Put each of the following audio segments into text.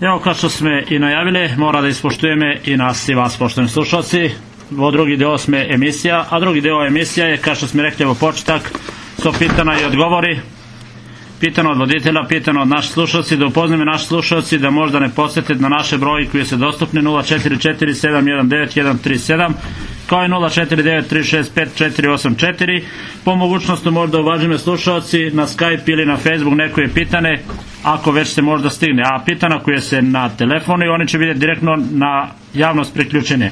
Evo kao što smo i najavili, mora da ispoštujeme i nas i vas poštovni slušalci. Ovo drugi deo sme emisija, a drugi deo emisija je, kao što smo rekli, evo početak, su pitana i odgovori. Pitano od voditelja, pitano od naših slušalci, da upozname naši slušalci, da možda ne posjete na naše broji koji su dostupni 0447191137 kao i 0493654484 po mogućnosti možda uvažime slušalci na Skype ili na Facebook neko je pitane ako već se možda stigne. A pitana koje se na telefonu i oni će vidjeti direktno na javnost priključene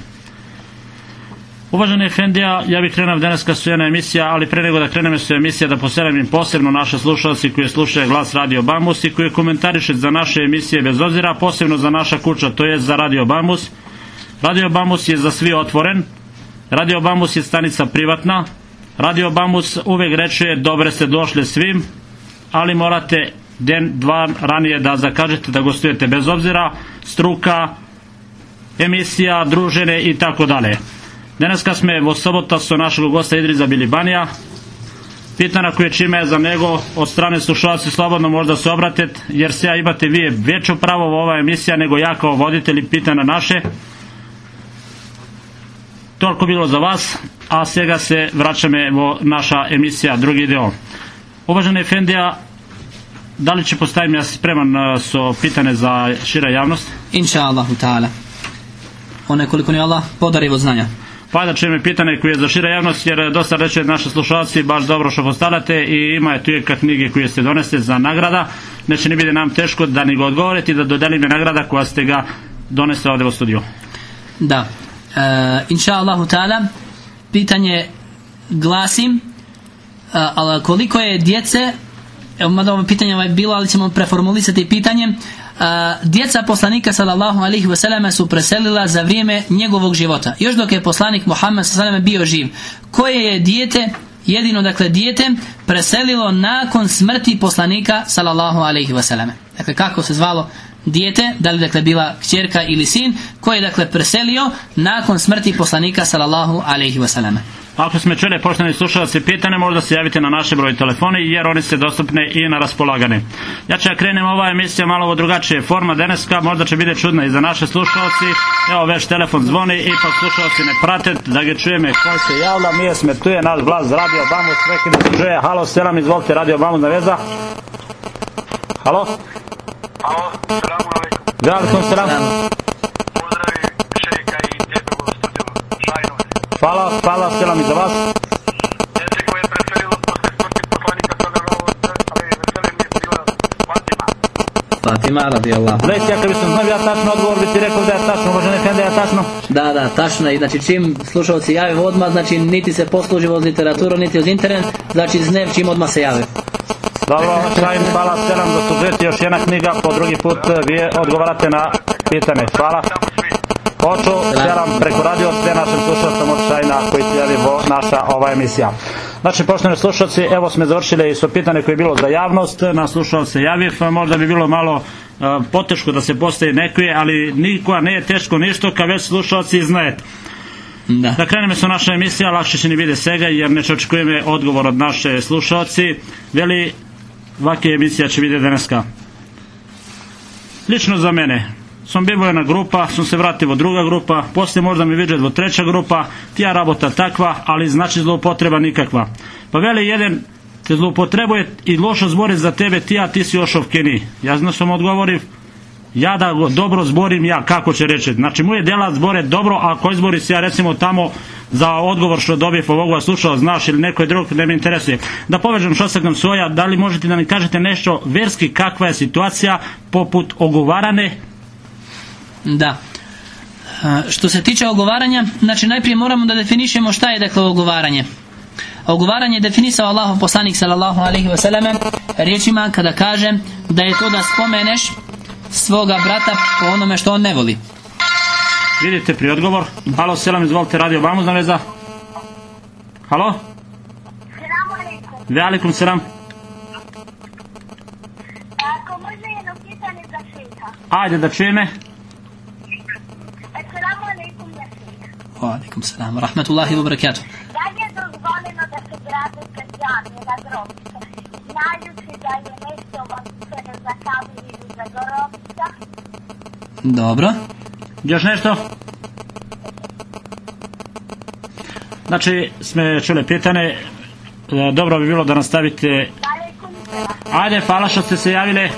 Uvaženi Efendija, ja bih krenuo danas kad su jedna emisija, ali pre nego da krenemo su emisija da poselam im posebno naše slušalci koji slušaju glas Radio Bamus i koji komentariše za naše emisije bez obzira, posebno za naša kuća, to je za Radio Bamus. Radio Bamus je za svi otvoren, Radio Bamus je stanica privatna, Radio Bamus uvek reče dobre ste došli svim, ali morate den, dva ranije da zakažete da gostujete bez obzira, struka, emisija, družene i tako dalje. Danas kad sme vo sobota su našeg gosta Idriza Bilibanija, pitana koje čime je za nego od strane slušalci slobodno možda se obratite, jer se ja imate vi veću pravo u ova emisija nego ja kao voditelj pitana naše. Toliko bilo za vas, a svega se vraćame vo naša emisija, drugi deo. Uvaženi Efendija, da li će postavim ja spreman so pitane za šira javnost? Inša Allahu ta'ala. One koliko ni Allah podarivo znanja. Pa da mi pitanje koje je za šira javnost, jer dosta reče naši slušalci baš dobro što postavljate i ima tu je knjige koje ste doneste za nagrada. Neće ni biti nam teško da ni ga odgovorite i da dodelim je nagrada koja ste ga doneste ovdje u studiju. Da. E, inša Allahu ta'ala, pitanje glasim, ali koliko je djece, evo mada ovo pitanje ovaj bilo, ali ćemo preformulisati pitanje, djeca poslanika sallallahu alaihi wasallam su preselila za vrijeme njegovog života. Još dok je poslanik Muhammed sallallahu bio živ. Koje je dijete jedino dakle dijete preselilo nakon smrti poslanika sallallahu alaihi wasallam. Dakle kako se zvalo dijete, da li dakle bila kćerka ili sin, koji je dakle preselio nakon smrti poslanika sallallahu alaihi wasallam. Ako smo čuli poštovani slušalci pitane, možda se javite na naše broj telefoni jer oni su dostupni i na raspolagane. Ja ću ja krenem ova emisija malo u drugačije forma deneska, možda će biti čudna i za naše slušalci. Evo već telefon zvoni i pa slušalci ne prate da ga čujeme koji se javlja. Mi sme tu naš glas Radio Bamus, neki da se čuje. Halo, selam, izvolite Radio Bamus na veza. Ало? Ало, саламу алейкум. Здраво, алейкум салам. Поздрави шејка и тебе во студио. Шајно. Фала, фала, селам и за вас. Дете кој е преферило после смрти посланика Салалова, да, але веселе ми е била Фатима. Фатима, ради Аллах. Леќи, ако би сум знал ја тачно одговор, би ти рекол да е тачно, може нека да е тачно. Да, да, тачно е. Значи, чим слушалци јави одма, значи, нити се послужи воз литература, нити од интернет, значи, знев чим одма се јави. Dobro, Šajn, hvala, selam, da su još jedna knjiga, po drugi put vi odgovarate na pitanje. Hvala. Hoću, selam preko radio sve našim slušalcima od Šajna koji se vo naša ova emisija. Znači, poštovani slušalci, evo smo završili su pitanje koje je bilo za javnost, na slušao se javi, možda bi bilo malo uh, poteško da se postavi nekuje, ali nikoga ne je teško ništa kad već slušalci znajete. Da. Da krenemo sa naša emisija, lakše će ni vide svega jer ne očekujeme odgovor od naše slušalci. Veli, vake emisija će vidjeti daneska. Lično za mene, sam bio jedna grupa, sam se vratio druga grupa, poslije možda mi vidjeti do treća grupa, tija rabota takva, ali znači zloupotreba nikakva. Pa veli jedan te zloupotrebuje i lošo zbori za tebe, ti, ti si još ovkeni. Ja znam sam odgovorio, ja da dobro zborim ja, kako će reći. Znači, moje djela zbore dobro, a ako izbori se ja recimo tamo za odgovor što dobije ovoga slušao, znaš ili neko drug, ne me interesuje. Da povežem što sam svoja, da li možete da mi kažete nešto verski kakva je situacija poput ogovarane Da. E, Što se tiče ogovaranja, znači najprije moramo da definišemo šta je dakle ogovaranje. Ogovaranje je definisao Allahov poslanik sallallahu alaihi wasallam riječima kada kaže da je to da spomeneš svoga brata po onome što on ne voli. Vidite pri odgovor. Halo, selam, izvolite, radio Bamuz na veza. Halo? Selamu alaikum. Ve alaikum selam. Ako može jedno pitanje za šeha. Ajde da čuje me. Selamu alaikum za šeha. Wa alaikum salam wa rahmatullahi wa barakatuh. Da je dozvoljeno da se grade kađan? džamije na grobišta. Znajući da je nešto vatano za kabin ili za grobišta. Dobro. Još nešto? Znači, sme čuli pitanje, e, dobro bi bilo da nastavite. Ajde, hvala što ste se javili.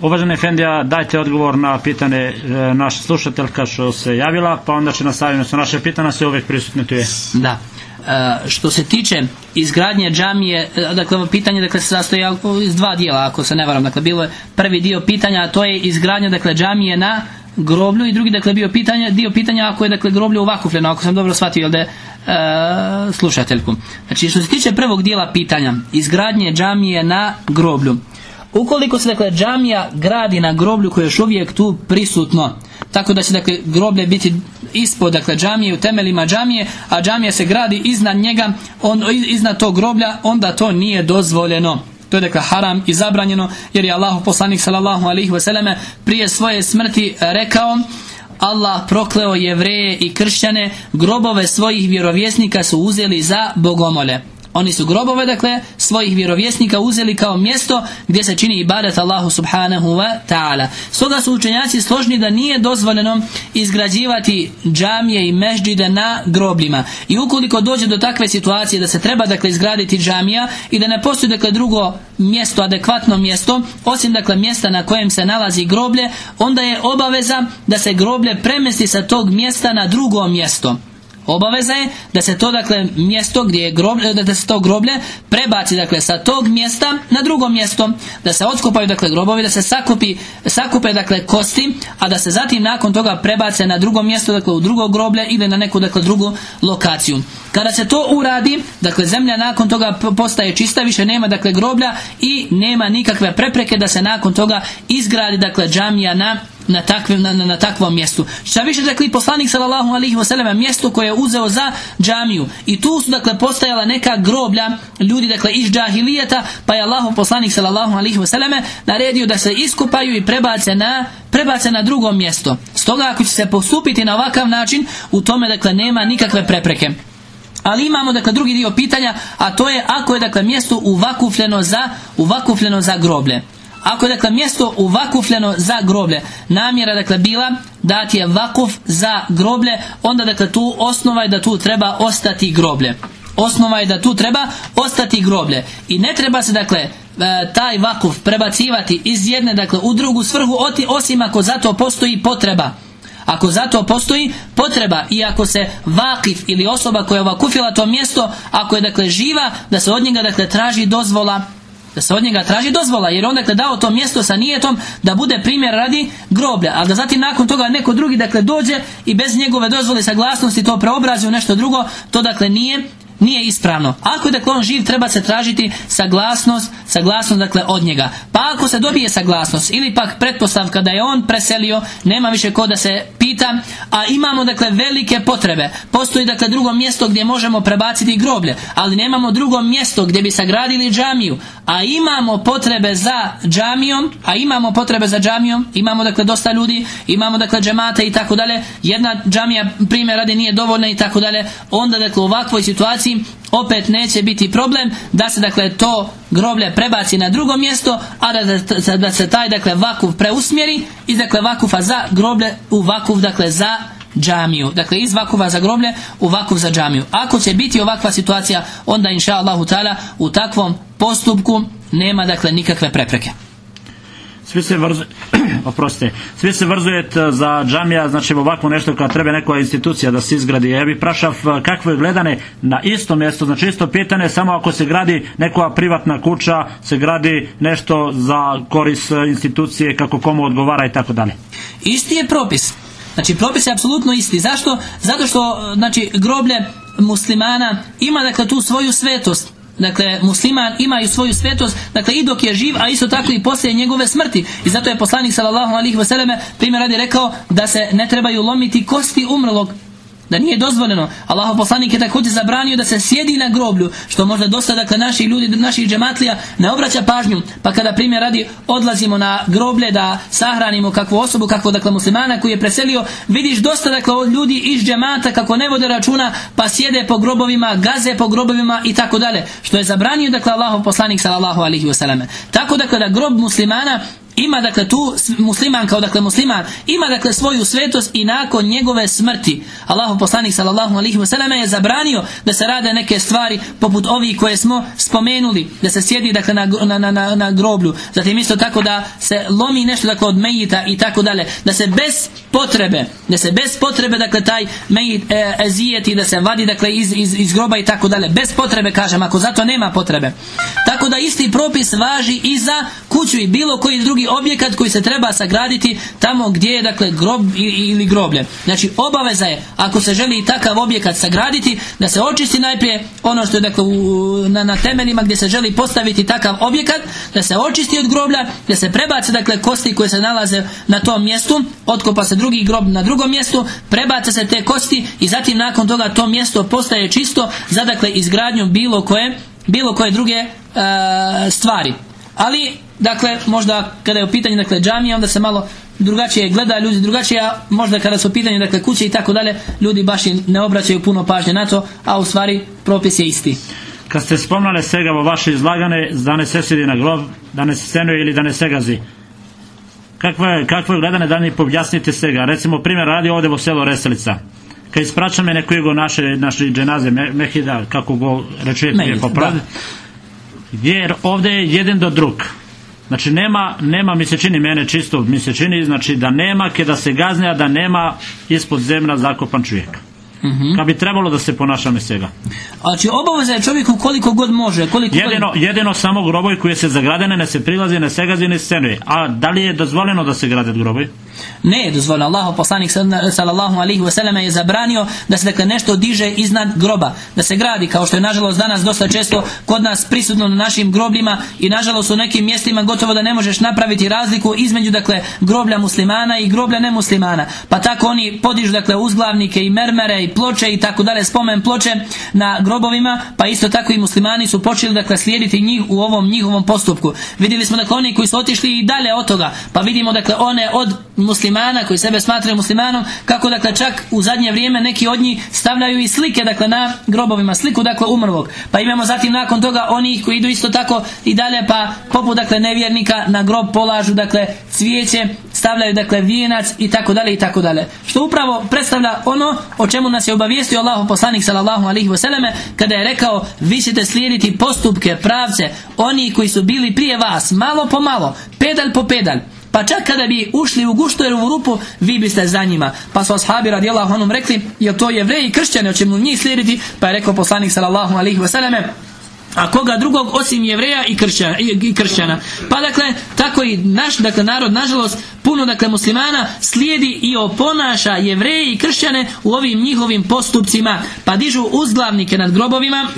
Uvaženi Efendija, dajte odgovor na pitanje e, naša slušateljka što se javila, pa onda će nastaviti sa naše pitanja, sve uvijek prisutni tu je. Da. E, što se tiče izgradnje džamije, e, dakle pitanje dakle, se sastoji iz dva dijela, ako se ne varam. Dakle, bilo je prvi dio pitanja, a to je izgradnja dakle, džamije na groblju i drugi dakle bio pitanje, dio pitanja ako je dakle groblje uvakufljeno, ako sam dobro shvatio jel da e, slušateljku. Znači što se tiče prvog dijela pitanja, izgradnje džamije na groblju. Ukoliko se dakle džamija gradi na groblju koje je još uvijek tu prisutno, tako da će dakle groblje biti ispod dakle džamije u temeljima džamije, a džamija se gradi iznad njega, on, iznad tog groblja, onda to nije dozvoljeno. To je dakle haram i zabranjeno jer je Allah poslanik sallallahu alaihi wasallam prije svoje smrti rekao Allah prokleo jevreje i kršćane grobove svojih vjerovjesnika su uzeli za bogomole. Oni su grobove, dakle, svojih vjerovjesnika uzeli kao mjesto gdje se čini ibadat Allahu subhanahu wa ta'ala. Stoga su učenjaci složni da nije dozvoljeno izgrađivati džamije i mežđide na grobljima. I ukoliko dođe do takve situacije da se treba, dakle, izgraditi džamija i da ne postoji, dakle, drugo mjesto, adekvatno mjesto, osim, dakle, mjesta na kojem se nalazi groblje, onda je obaveza da se groblje premesti sa tog mjesta na drugo mjesto. Obaveza je da se to dakle mjesto gdje je groblje, da se to groblje prebaci dakle sa tog mjesta na drugo mjesto, da se otkopaju dakle grobovi, da se sakupi, sakupe dakle kosti, a da se zatim nakon toga prebace na drugo mjesto, dakle u drugo groblje ili na neku dakle drugu lokaciju. Kada se to uradi, dakle zemlja nakon toga postaje čista, više nema dakle groblja i nema nikakve prepreke da se nakon toga izgradi dakle džamija na na, takvim, na, na, takvom mjestu. Šta više rekli poslanik sallallahu alaihi wasallam mjesto koje je uzeo za džamiju. I tu su dakle postajala neka groblja ljudi dakle iz džahilijeta pa je Allahu poslanik sallallahu alaihi wasallam naredio da se iskupaju i prebace na prebace na drugo mjesto. Stoga ako će se postupiti na ovakav način u tome dakle nema nikakve prepreke. Ali imamo dakle drugi dio pitanja, a to je ako je dakle mjesto uvakufljeno za uvakufljeno za groblje. Ako je dakle mjesto uvakufljeno za groblje, namjera dakle bila dati je vakuf za groblje, onda dakle tu osnova je da tu treba ostati groblje. Osnova je da tu treba ostati groblje. I ne treba se dakle e, taj vakuf prebacivati iz jedne dakle u drugu svrhu osim ako za to postoji potreba. Ako za to postoji potreba i ako se vakif ili osoba koja je vakufila to mjesto, ako je dakle živa, da se od njega dakle traži dozvola da se od njega traži dozvola jer on dakle dao to mjesto sa nijetom da bude primjer radi groblja, a da zatim nakon toga neko drugi dakle dođe i bez njegove dozvole saglasnosti to preobrazi u nešto drugo, to dakle nije nije ispravno. Ako je dakle on živ, treba se tražiti saglasnost, saglasnost dakle od njega. Pa ako se dobije saglasnost ili pak pretpostavka da je on preselio, nema više ko da se pita, a imamo dakle velike potrebe. Postoji dakle drugo mjesto gdje možemo prebaciti groblje, ali nemamo drugo mjesto gdje bi sagradili džamiju, a imamo potrebe za džamijom, a imamo potrebe za džamijom, imamo dakle dosta ljudi, imamo dakle džemate i tako dalje, jedna džamija primjer radi nije dovoljna i tako dalje, onda dakle u ovakvoj situaciji opet neće biti problem da se dakle to groblje prebaci na drugo mjesto, a da, da se taj dakle vakuf preusmjeri iz dakle vakufa za groblje u vakuf dakle za džamiju. Dakle, iz vakuva za groblje u vakuf za džamiju. Ako će biti ovakva situacija, onda inša Allahu u takvom postupku nema dakle nikakve prepreke. Svi se vrzu, oprostite, svi se vrzujete za džamija, znači ovako nešto kad treba neka institucija da se izgradi. Ja bih prašav kakvo je gledane na isto mjesto, znači isto pitanje, samo ako se gradi neka privatna kuća, se gradi nešto za koris institucije, kako komu odgovara i tako dalje. Isti je propis. Znači propis je apsolutno isti. Zašto? Zato što znači groblje muslimana ima dakle tu svoju svetost Dakle, musliman imaju svoju svetost, dakle i dok je živ, a isto tako i poslije njegove smrti. I zato je poslanik sallallahu alejhi ve selleme primjer radi rekao da se ne trebaju lomiti kosti umrlog da nije dozvoljeno. Allahov poslanik je također zabranio da se sjedi na groblju, što možda dosta dakle naši ljudi, naših džematlija ne obraća pažnju, pa kada primjer radi odlazimo na groblje da sahranimo kakvu osobu, kakvog dakle muslimana koji je preselio, vidiš dosta dakle od ljudi iz džemata kako ne vode računa, pa sjede po grobovima, gaze po grobovima i tako dalje, što je zabranio dakle Allahov poslanik sallallahu alaihi wasallam. Tako dakle da grob muslimana ima dakle tu musliman kao dakle musliman ima dakle svoju svetost i nakon njegove smrti. Allahu poslanik sallallahu alejhi ve je zabranio da se rade neke stvari poput ovih koje smo spomenuli da se sjedi dakle na, na, na, na groblju. Zatim isto tako da se lomi nešto dakle od mejita i tako dalje. Da se bez potrebe da se bez potrebe dakle taj mejit e, ezijeti da se vadi dakle iz, iz, iz groba i tako dalje. Bez potrebe kažem ako zato nema potrebe. Tako da isti propis važi i za kuću i bilo koji drugi objekat koji se treba sagraditi tamo gdje je dakle grob i- ili groblje. Znači obaveza je ako se želi takav objekat sagraditi da se očisti najprije ono što je dakle u, na, na temeljima gdje se želi postaviti takav objekat, da se očisti od groblja, da se prebace dakle kosti koje se nalaze na tom mjestu, otkopa se drugi grob na drugom mjestu, prebace se te kosti i zatim nakon toga to mjesto postaje čisto za dakle izgradnju bilo koje bilo koje druge e, stvari. Ali, dakle, možda kada je u pitanju dakle, džamija, onda se malo drugačije gleda, ljudi drugačije, a možda kada su u pitanju dakle, kuće i tako dalje, ljudi baš ne obraćaju puno pažnje na to, a u stvari propis je isti. Kad ste spomnali svega ovo vaše izlagane, da ne se sjedi na grob, da ne se scenuje ili da ne se gazi. Kakvo je, kakvo je gledane da mi pojasnite svega? Recimo, primjer radi ovdje u selo Reselica. Kad ispraćame neko jego naše, naše dženaze, me, mehida, kako go rečujete Mejit, je popraviti, jer ovdje je jedan do drug. Znači nema, nema mi se čini mene čisto, mi se čini znači da nema kada se gazne, a da nema ispod zemlja zakopan čovjek. Mhm. Kad bi trebalo da se ponašamo svega. Znači, obaveza je čovjeku koliko god može, koliko Jedino, god... jedino samo grobovi koji se zagradene ne se prilazi, ne se gazi, ne scenuje. A da li je dozvoljeno da se grade grobovi? Ne je dozvoljeno. Poslanik sal- sallallahu alaihi wasallam je zabranio da se dakle nešto diže iznad groba, da se gradi kao što je nažalost danas dosta često kod nas prisutno na našim grobljima i nažalost u nekim mjestima gotovo da ne možeš napraviti razliku između dakle groblja muslimana i groblja nemuslimana. Pa tako oni podižu dakle uzglavnike i mermere i ploče i tako dalje spomen ploče na grobovima, pa isto tako i muslimani su počeli dakle slijediti njih u ovom njihovom postupku. Vidjeli smo dakle oni koji su otišli i dalje od toga, pa vidimo dakle one od muslimana koji sebe smatraju muslimanom, kako dakle čak u zadnje vrijeme neki od njih stavljaju i slike dakle na grobovima, sliku dakle umrlog. Pa imamo zatim nakon toga onih koji idu isto tako i dalje pa poput dakle nevjernika na grob polažu dakle cvijeće, stavljaju dakle vijenac i tako dalje i tako dalje. Što upravo predstavlja ono o čemu nas je obavijestio Allahu poslanik sallallahu alejhi ve selleme kada je rekao vi ćete slijediti postupke, pravce oni koji su bili prije vas, malo po malo, pedal po pedal. Pa čak kada bi ušli u guštojerovu rupu, vi biste za njima. Pa su ashabi radijallahu anhum rekli, jel to jevreji i kršćani, hoćemo njih slijediti? Pa je rekao poslanik sallallahu alejhi ve selleme, a koga drugog osim jevreja i kršćana, i kršćana. Pa dakle, tako i naš dakle, narod, nažalost, puno dakle muslimana slijedi i oponaša jevreje i kršćane u ovim njihovim postupcima. Pa dižu uzglavnike nad grobovima,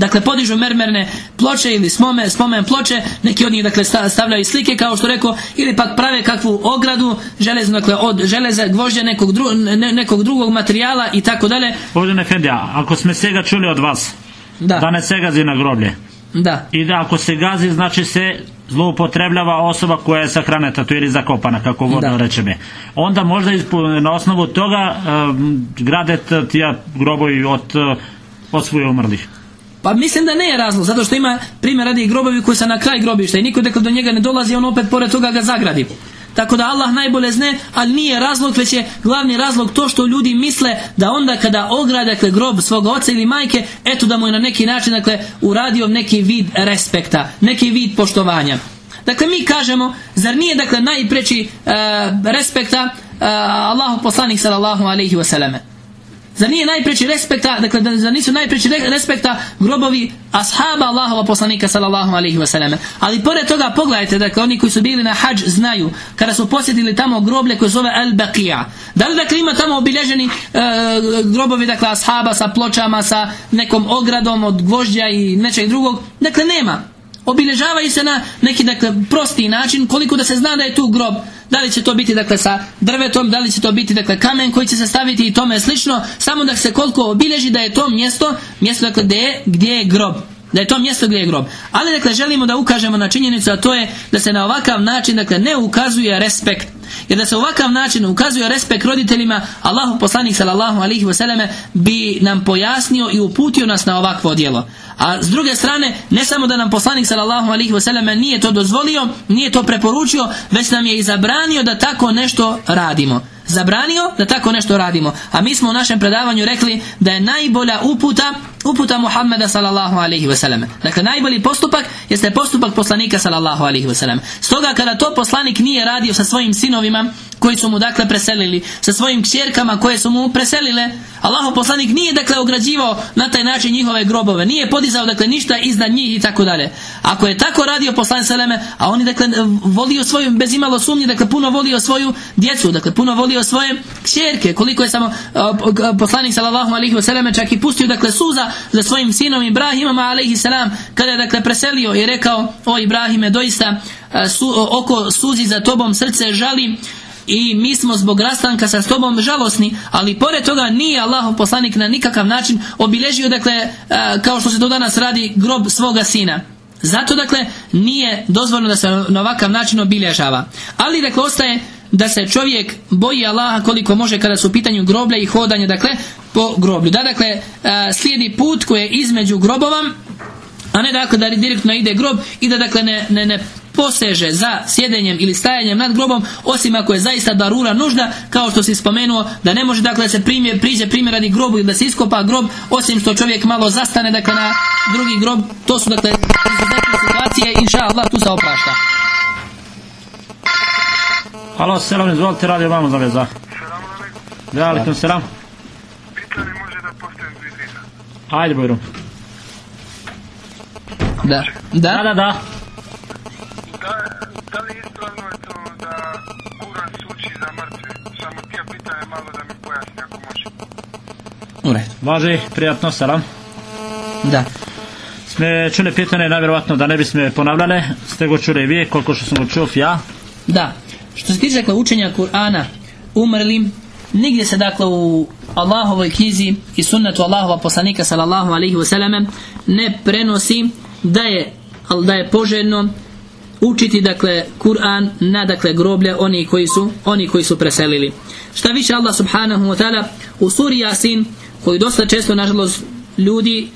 Dakle, podižu mermerne ploče ili smome, spomen ploče, neki od njih dakle, sta- stavljaju slike, kao što rekao, ili pak prave kakvu ogradu, železnu, dakle, od železa, gvožđa nekog, dru, ne- nekog drugog materijala i tako dalje. Ovdje Efendija, ako sme svega čuli od vas, da Da, ne se gazi na groblje. da. I da ako se gazi, znači se zloupotrebljava osoba koja je sahraneta tu ili zakopana, kako god Da. rečeme. Onda možda na osnovu toga um, grade t- tija grobovi od, uh, od svoje umrlih. Pa mislim da ne je razlog, zato što ima primjer radi grobovi koji su na kraj grobišta i niko dakle do njega ne dolazi, on opet pored toga ga zagradi. Tako da Allah najbolje zne, ali nije razlog, već je glavni razlog to što ljudi misle da onda kada ograde dakle, grob svoga oca ili majke, eto da mu je na neki način dakle, uradio neki vid respekta, neki vid poštovanja. Dakle, mi kažemo, zar nije dakle najpreći e, respekta e, Allahu poslanik sallallahu alaihi wasallam. Zar nije najpreći respekta, dakle da nisu najpreći re- respekta grobovi ashaba Allahova poslanika sallallahu alaihi wasallam. Ali pored toga pogledajte, dakle oni koji su bili na hađ znaju kada su posjetili tamo groblje koje zove Al Baqija. Da li dakle ima tamo obilježeni e, grobovi dakle ashaba sa pločama, sa nekom ogradom od gvožđa i nečeg drugog? Dakle nema. Obilježavaju se na neki dakle prosti način koliko da se zna da je tu grob. Da li će to biti dakle sa drvetom, da li će to biti dakle kamen koji će se staviti i tome slično, samo da se koliko obilježi da je to mjesto, mjesto dakle gdje je, gdje je grob da je to mjesto gdje je grob. Ali dakle želimo da ukažemo na činjenicu, a to je da se na ovakav način dakle ne ukazuje respekt. Jer da se ovakav način ukazuje respekt roditeljima, Allahu poslanik sallallahu alihi wasallam bi nam pojasnio i uputio nas na ovakvo djelo. A s druge strane, ne samo da nam poslanik sallallahu alihi wasallam nije to dozvolio, nije to preporučio, već nam je i zabranio da tako nešto radimo zabranio da tako nešto radimo. A mi smo u našem predavanju rekli da je najbolja uputa uputa Muhammeda sallallahu alaihi wasallam. Dakle, najbolji postupak jeste postupak poslanika sallallahu alaihi wasallam. Stoga kada to poslanik nije radio sa svojim sinovima koji su mu dakle preselili, sa svojim kćerkama koje su mu preselile, Allahov poslanik nije dakle ograđivao na taj način njihove grobove, nije podizao dakle ništa iznad njih i tako dalje. Ako je tako radio poslanik sallallahu a on je dakle volio svoju bez imalo sumnje, dakle puno volio svoju djecu, dakle puno volio svoje kćerke, koliko je samo poslanik sallallahu alaihi wasallam čak i pustio dakle suza za svojim sinom Ibrahimom alaihi salam kada je dakle preselio i rekao o Ibrahime doista su, oko suzi za tobom srce žali i mi smo zbog rastanka sa tobom žalosni, ali pored toga nije Allahov poslanik na nikakav način obilježio, dakle, kao što se to danas radi, grob svoga sina. Zato, dakle, nije dozvoljeno da se na ovakav način obilježava. Ali, dakle, ostaje da se čovjek boji Allaha koliko može kada su u pitanju groblja i hodanje, dakle, po groblju. Da, dakle, slijedi put koji je između grobova, a ne dakle da direktno ide grob i da dakle ne, ne, ne poseže za sjedenjem ili stajanjem nad grobom osim ako je zaista darura nužda kao što si spomenuo da ne može dakle da se primjer, priđe primjer radi grobu ili da se iskopa grob osim što čovjek malo zastane dakle na drugi grob to su dakle situacije inša Allah tu se oprašta Halo, selam, izvolite, radio vamo za veza. Selam alaikum. Da, alaikum selam. Pitanje može da postavim vidina. Ajde, Bojru. da, Da, da, da, da. Da, da li je ispravno je to da Kuran se uči za mrtve? Samo tija pitanje malo da mi pojasni ako može. u redu. Važi, prijatno, selam. da. Sme čuli pitanje, najvjerovatno da ne bi sme ponavljale. Ste go čuli i vi, koliko što sam go čuo ja. Da, što se tiče dakle, učenja Kur'ana umrlim, nigdje se dakle u Allahovoj knjizi i sunnetu Allahova poslanika sallallahu alaihi wasallam ne prenosi da je, da je poželjno učiti dakle Kur'an na dakle groblje oni koji su oni koji su preselili. Šta više Allah subhanahu wa ta'ala u suri Yasin koji dosta često nažalost ljudi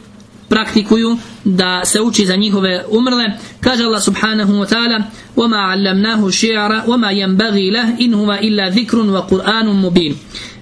praktikuju da se uči za njihove umrle kaže Allah subhanahu wa ta'ala وَمَا عَلَّمْنَاهُ شِعْرَ وَمَا يَنْبَغِي لَهْ إِنْ هُوَ إِلَّا ذِكْرٌ وَقُرْآنٌ مُبِينٌ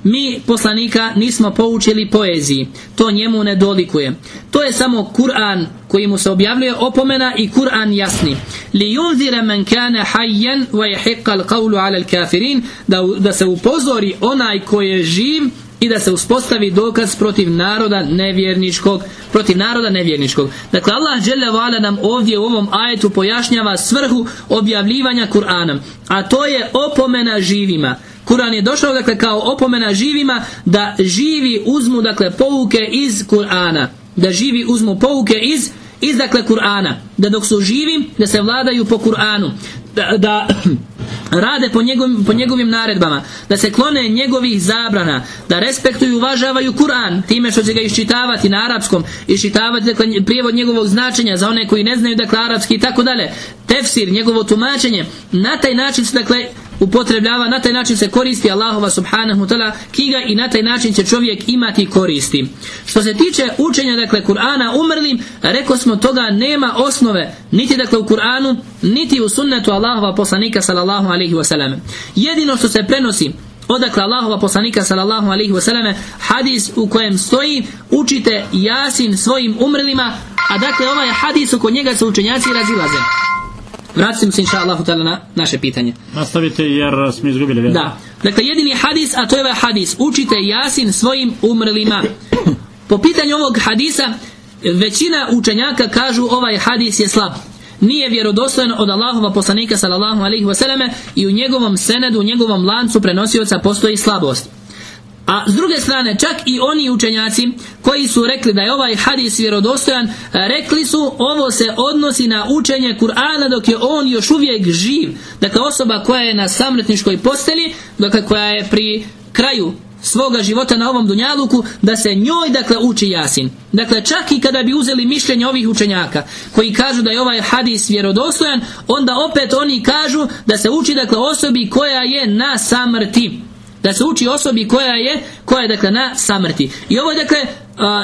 mi poslanika nismo poučili poeziji to njemu ne dolikuje to je samo Kur'an koji mu se objavljuje opomena i Kur'an jasni li yunzira man kana hayyan wa yahiqqa al-qawlu 'ala al-kafirin da, da se upozori onaj koji je živ i da se uspostavi dokaz protiv naroda nevjerničkog protiv naroda nevjerničkog. Dakle Allah dželle nam ovdje u ovom ajetu pojašnjava svrhu objavljivanja Kur'ana a to je opomena živima. Kur'an je došao dakle kao opomena živima da živi uzmu dakle pouke iz Kur'ana. Da živi uzmu pouke iz iz dakle Kur'ana. Da dok su živi da se vladaju po Kur'anu. Da, da rade po njegovim, po njegovim naredbama da se klone njegovih zabrana da respektuju i uvažavaju Kur'an time što će ga iščitavati na arapskom iščitavati dakle, prijevod njegovog značenja za one koji ne znaju dakle arapski i tako dalje. Tefsir, njegovo tumačenje na taj način se dakle upotrebljava, na taj način se koristi Allahova subhanahu ta'ala knjiga i na taj način će čovjek imati koristi. Što se tiče učenja dakle Kur'ana umrlim, rekao smo toga nema osnove niti dakle u Kur'anu, niti u sunnetu Allahova poslanika sallallahu alaihi wasallam. Jedino što se prenosi odakle Allahova poslanika sallallahu alaihi wasallam hadis u kojem stoji učite jasin svojim umrlima a dakle ovaj hadis oko njega se učenjaci razilaze Vratimo se inša Allahu na naše pitanje. Nastavite jer smo izgubili vjeru. Da. Dakle, jedini hadis, a to je ovaj hadis. Učite jasin svojim umrlima. Po pitanju ovog hadisa, većina učenjaka kažu ovaj hadis je slab. Nije vjerodostojan od Allahova poslanika sallallahu alaihi wasallam i u njegovom senedu, u njegovom lancu prenosioca postoji slabost. A s druge strane, čak i oni učenjaci koji su rekli da je ovaj hadis vjerodostojan, rekli su ovo se odnosi na učenje Kur'ana dok je on još uvijek živ. Dakle, osoba koja je na samretničkoj posteli, dakle koja je pri kraju svoga života na ovom dunjaluku da se njoj dakle uči jasin. Dakle čak i kada bi uzeli mišljenje ovih učenjaka koji kažu da je ovaj hadis vjerodostojan, onda opet oni kažu da se uči dakle osobi koja je na samrti. Da se uči osobi koja je koja je dakle na samrti. I ovo je dakle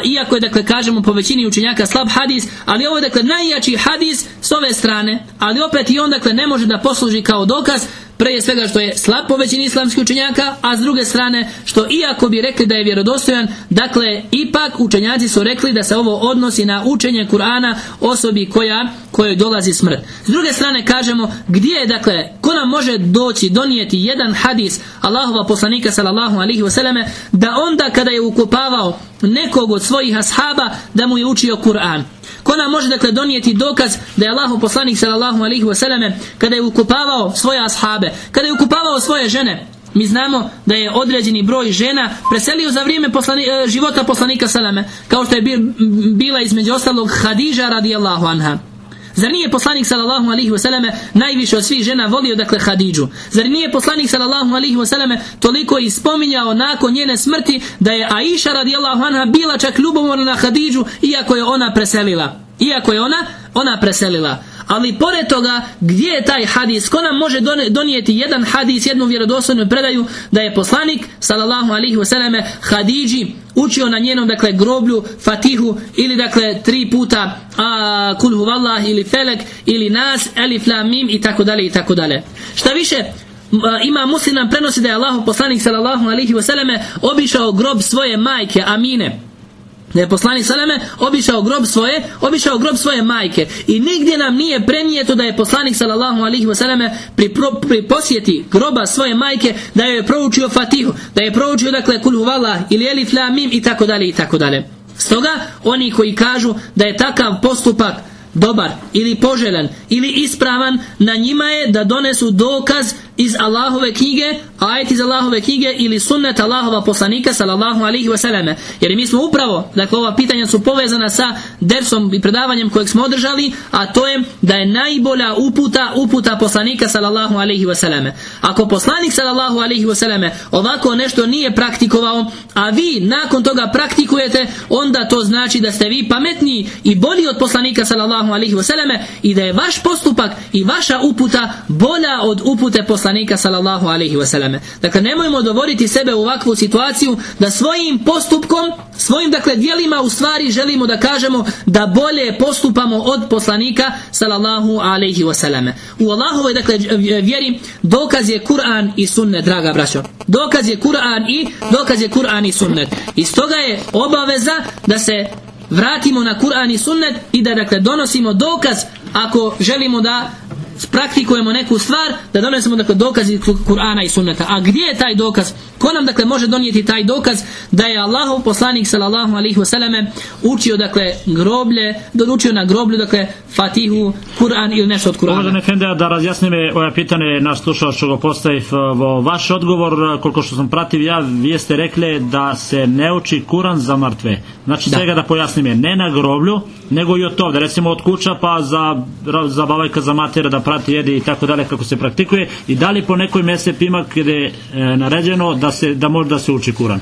iako je dakle kažemo po većini učenjaka slab hadis, ali ovo je dakle najjači hadis s ove strane, ali opet i on dakle ne može da posluži kao dokaz prije svega što je slab po većini islamskih učenjaka, a s druge strane što iako bi rekli da je vjerodostojan, dakle ipak učenjaci su rekli da se ovo odnosi na učenje Kur'ana osobi koja kojoj dolazi smrt. S druge strane kažemo gdje je dakle ko nam može doći donijeti jedan hadis Allahova poslanika sallallahu alihi wasallam da onda kada je ukopavao nekog od svojih ashaba da mu je učio Kur'an. Ko nam može dakle donijeti dokaz da je Allahu poslanik sallallahu alaihi wasallam kada je ukupavao svoje ashabe, kada je ukupavao svoje žene, mi znamo da je određeni broj žena preselio za vrijeme poslani, e, života poslanika salame, kao što je bila između ostalog Hadidža radijallahu anha. Zar nije poslanik sallallahu alaihi wasallam najviše od svih žena volio dakle Hadidžu? Zar nije poslanik sallallahu alaihi wasallam toliko ispominjao nakon njene smrti da je Aisha radijallahu anha bila čak ljubomorna na Hadidžu iako je ona preselila? Iako je ona, ona preselila. Ali pored toga, gdje je taj hadis? Ko nam može donijeti jedan hadis, jednu vjerodostojnu predaju da je poslanik, sallallahu alihi wasallam, Hadidži učio na njenom, dakle, groblju, fatihu, ili, dakle, tri puta a, kul huvallah, ili felek, ili nas, elif, la, mim, i tako dalje, i tako dalje. Šta više, ima muslim nam prenosi da je Allah poslanik sallallahu alihi wasallam obišao grob svoje majke Amine da je poslanik Saleme obišao grob svoje, obišao grob svoje majke i nigdje nam nije prenijeto da je poslanik sallallahu alaihi wasallam pri, pri posjeti groba svoje majke da je proučio Fatihu, da je proučio dakle kul huvallah ili elif la mim i tako dalje i tako dalje. Stoga oni koji kažu da je takav postupak dobar ili poželjan ili ispravan na njima je da donesu dokaz iz Allahove knjige, ajet iz Allahove knjige ili sunnet Allahova poslanika sallallahu alaihi wasallam. Jer mi smo upravo, dakle ova pitanja su povezana sa dersom i predavanjem kojeg smo održali, a to je da je najbolja uputa uputa poslanika sallallahu alaihi wasallam. Ako poslanik sallallahu alaihi wasallam ovako nešto nije praktikovao, a vi nakon toga praktikujete, onda to znači da ste vi pametniji i bolji od poslanika sallallahu alaihi wasallam i da je vaš postupak i vaša uputa bolja od upute poslanika poslanika sallallahu alaihi wasallam. Dakle, nemojmo dovoditi sebe u ovakvu situaciju da svojim postupkom, svojim dakle dijelima u stvari želimo da kažemo da bolje postupamo od poslanika sallallahu alaihi wasallam. U Allahovoj dakle vjeri dokaz je Kur'an i sunnet, draga braćo. Dokaz je Kur'an i dokaz je Kur'an i sunnet. I stoga je obaveza da se vratimo na Kur'an i sunnet i da dakle donosimo dokaz ako želimo da praktikujemo neku stvar da donesemo dakle dokaz iz Kur'ana i sunneta. A gdje je taj dokaz? Ko nam dakle može donijeti taj dokaz da je Allahov poslanik sallallahu alaihi wasallam učio dakle groblje, učio na groblju dakle Fatihu, Kur'an ili nešto od Kur'ana. Uvažene Efendija, da razjasnim ova pitanje naš što ga postavi vaš odgovor, koliko što sam prativ ja, vi ste rekli da se ne uči Kur'an za mrtve. Znači svega da pojasnim je, ne na groblju, nego i od toga, recimo od kuća pa za, za babajka za matera da prati jedi i tako dalje kako se praktikuje i da li po nekoj mese pima gdje je e, naređeno da, se, da može da se uči Kur'an?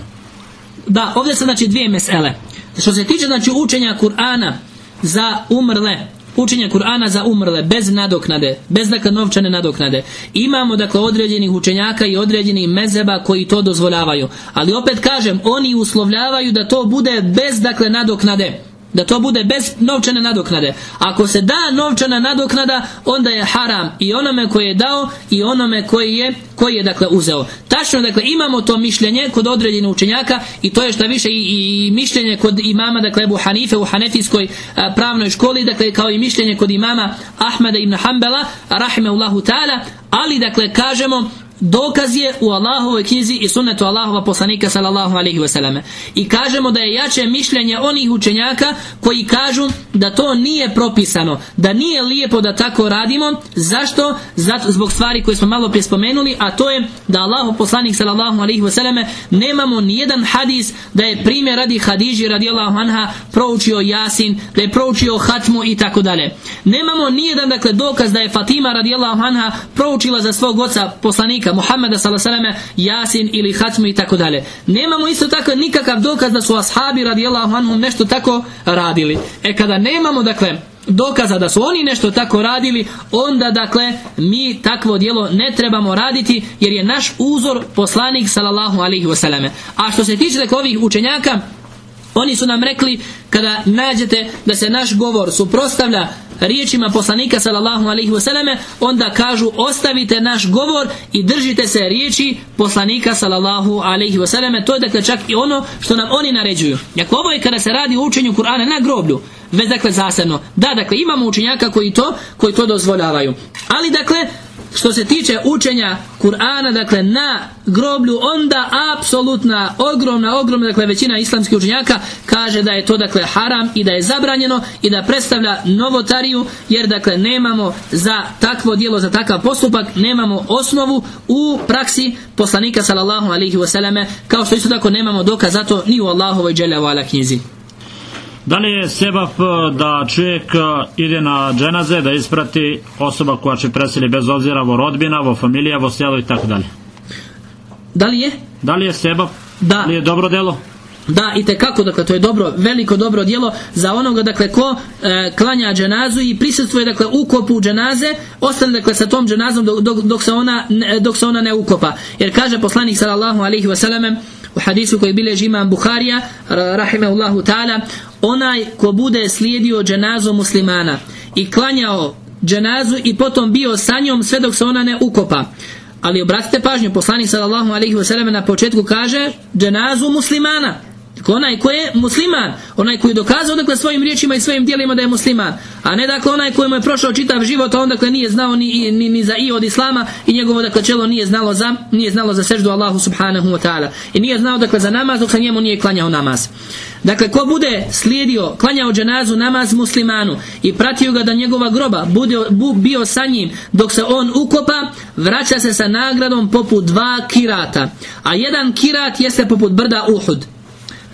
Da, ovdje su znači dvije mesele. Što se tiče znači učenja Kur'ana za umrle, učenja Kur'ana za umrle bez nadoknade, bez dakle novčane nadoknade. Imamo dakle određenih učenjaka i određenih mezeba koji to dozvoljavaju. Ali opet kažem, oni uslovljavaju da to bude bez dakle nadoknade da to bude bez novčane nadoknade. Ako se da novčana nadoknada, onda je haram i onome koji je dao i onome koji je, koji je dakle uzeo. Tačno, dakle, imamo to mišljenje kod određenih učenjaka i to je što više i, i mišljenje kod imama, dakle, Ebu Hanife u Hanefijskoj pravnoj školi, dakle, kao i mišljenje kod imama Ahmeda ibn Hanbala, rahimeullahu ta'ala, ali, dakle, kažemo, dokaz je u Allahovoj knjizi i sunnetu Allahova poslanika sallallahu alaihi wasallam. I kažemo da je jače mišljenje onih učenjaka koji kažu da to nije propisano, da nije lijepo da tako radimo. Zašto? Zato zbog stvari koje smo malo prije spomenuli, a to je da Allahov poslanik sallallahu alaihi wasallam nemamo nijedan hadis da je primjer radi Hadiži radijallahu anha proučio Jasin, da je proučio Hatmu i tako dalje. Nemamo nijedan dakle dokaz da je Fatima radijallahu anha proučila za svog oca poslanika Muhammeda sallallahu Jasin ili Hatmu i tako dalje. Nemamo isto tako nikakav dokaz da su ashabi radijallahu anhum nešto tako radili. E kada nemamo dakle dokaza da su oni nešto tako radili, onda dakle mi takvo djelo ne trebamo raditi jer je naš uzor poslanik sallallahu alaihi wasallam. A što se tiče dakle ovih učenjaka, oni su nam rekli kada nađete da se naš govor suprotstavlja riječima poslanika sallallahu alaihi wasallam onda kažu ostavite naš govor i držite se riječi poslanika sallallahu alaihi wasallam to je dakle čak i ono što nam oni naređuju. Jako ovo je kada se radi o učenju Kur'ana na groblju već dakle zasebno. Da dakle imamo učenjaka koji to koji to dozvoljavaju. Ali dakle što se tiče učenja Kur'ana, dakle na groblju, onda apsolutna, ogromna, ogromna, dakle većina islamskih učenjaka kaže da je to dakle haram i da je zabranjeno i da predstavlja novotariju, jer dakle nemamo za takvo djelo, za takav postupak, nemamo osnovu u praksi poslanika sallallahu alihi wasallam, kao što isto tako nemamo dokaz za to ni u Allahovoj dželja knjizi. Da li je sebab e, da čovjek e, ide na dženaze da isprati osoba koja će preseli bez obzira vo rodbina, vo familija, vo selo i tako dalje? Da li je? Da li je sebab? Da. li je dobro djelo? Da, i kako, dakle, to je dobro, veliko dobro djelo za onoga, dakle, ko e, klanja dženazu i prisustvuje, dakle, ukopu dženaze, ostane, dakle, sa tom dženazom dok, dok, se ona, dok se ona ne ukopa. Jer kaže poslanik, sallallahu alihi wasallam, u hadisu koji bilježi imam Buharija, rahimahullahu ta'ala, onaj ko bude slijedio dženazu muslimana i klanjao dženazu i potom bio sa njom sve dok se ona ne ukopa. Ali obratite pažnju, poslanik sallallahu alaihi wasallam na početku kaže dženazu muslimana. Dakle, onaj koji je musliman, onaj koji je dokazao dakle svojim riječima i svojim djelima da je musliman, a ne dakle onaj koji mu je prošao čitav život, a on dakle nije znao ni, ni, ni za i od islama i njegovo dakle čelo nije znalo za nije znalo za seždu Allahu subhanahu wa ta'ala. I nije znao dakle za namaz dok se njemu nije klanjao namaz. Dakle, ko bude slijedio, klanjao dženazu namaz muslimanu i pratio ga da njegova groba bude bio sa njim dok se on ukopa, vraća se sa nagradom poput dva kirata. A jedan kirat jeste poput brda Uhud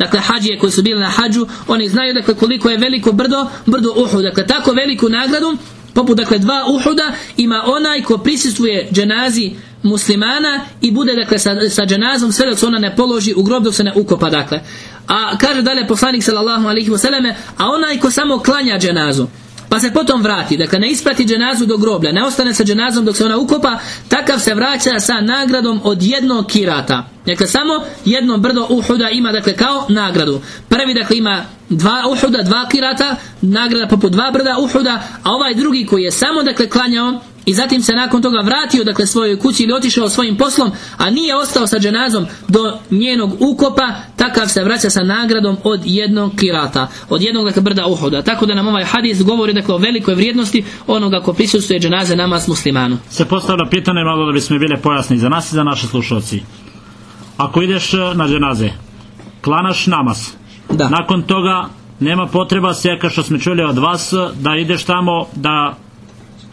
dakle hađije koji su bili na hađu, oni znaju dakle koliko je veliko brdo, brdo Uhud, dakle tako veliku nagradu, poput dakle dva Uhuda, ima onaj ko prisistuje dženazi muslimana i bude dakle sa, sa dženazom sve dok se ona ne položi u grob dok se ne ukopa dakle. A kaže dalje poslanik sallallahu alaihi wasallam, a onaj ko samo klanja dženazu, pa se potom vrati, dakle ne isprati dženazu do groblja, ne ostane sa dženazom dok se ona ukopa, takav se vraća sa nagradom od jednog kirata. Dakle, samo jedno brdo uhuda ima, dakle, kao nagradu. Prvi, dakle, ima dva uhuda, dva kirata, nagrada poput dva brda uhuda, a ovaj drugi koji je samo, dakle, klanjao, i zatim se nakon toga vratio dakle svojoj kući ili otišao svojim poslom a nije ostao sa dženazom do njenog ukopa. Takav se vraća sa nagradom od jednog kirata od jednog dakle brda uhoda tako da nam ovaj hadis govori dakle o velikoj vrijednosti onoga ko prisustuje dženaze namaz muslimanu. Se postavlja pitanje malo da bismo bile pojasni za nas i za naše slušalci ako ideš na dženaze klanaš namaz da. nakon toga nema potreba se kao što smo čuli od vas da ideš tamo da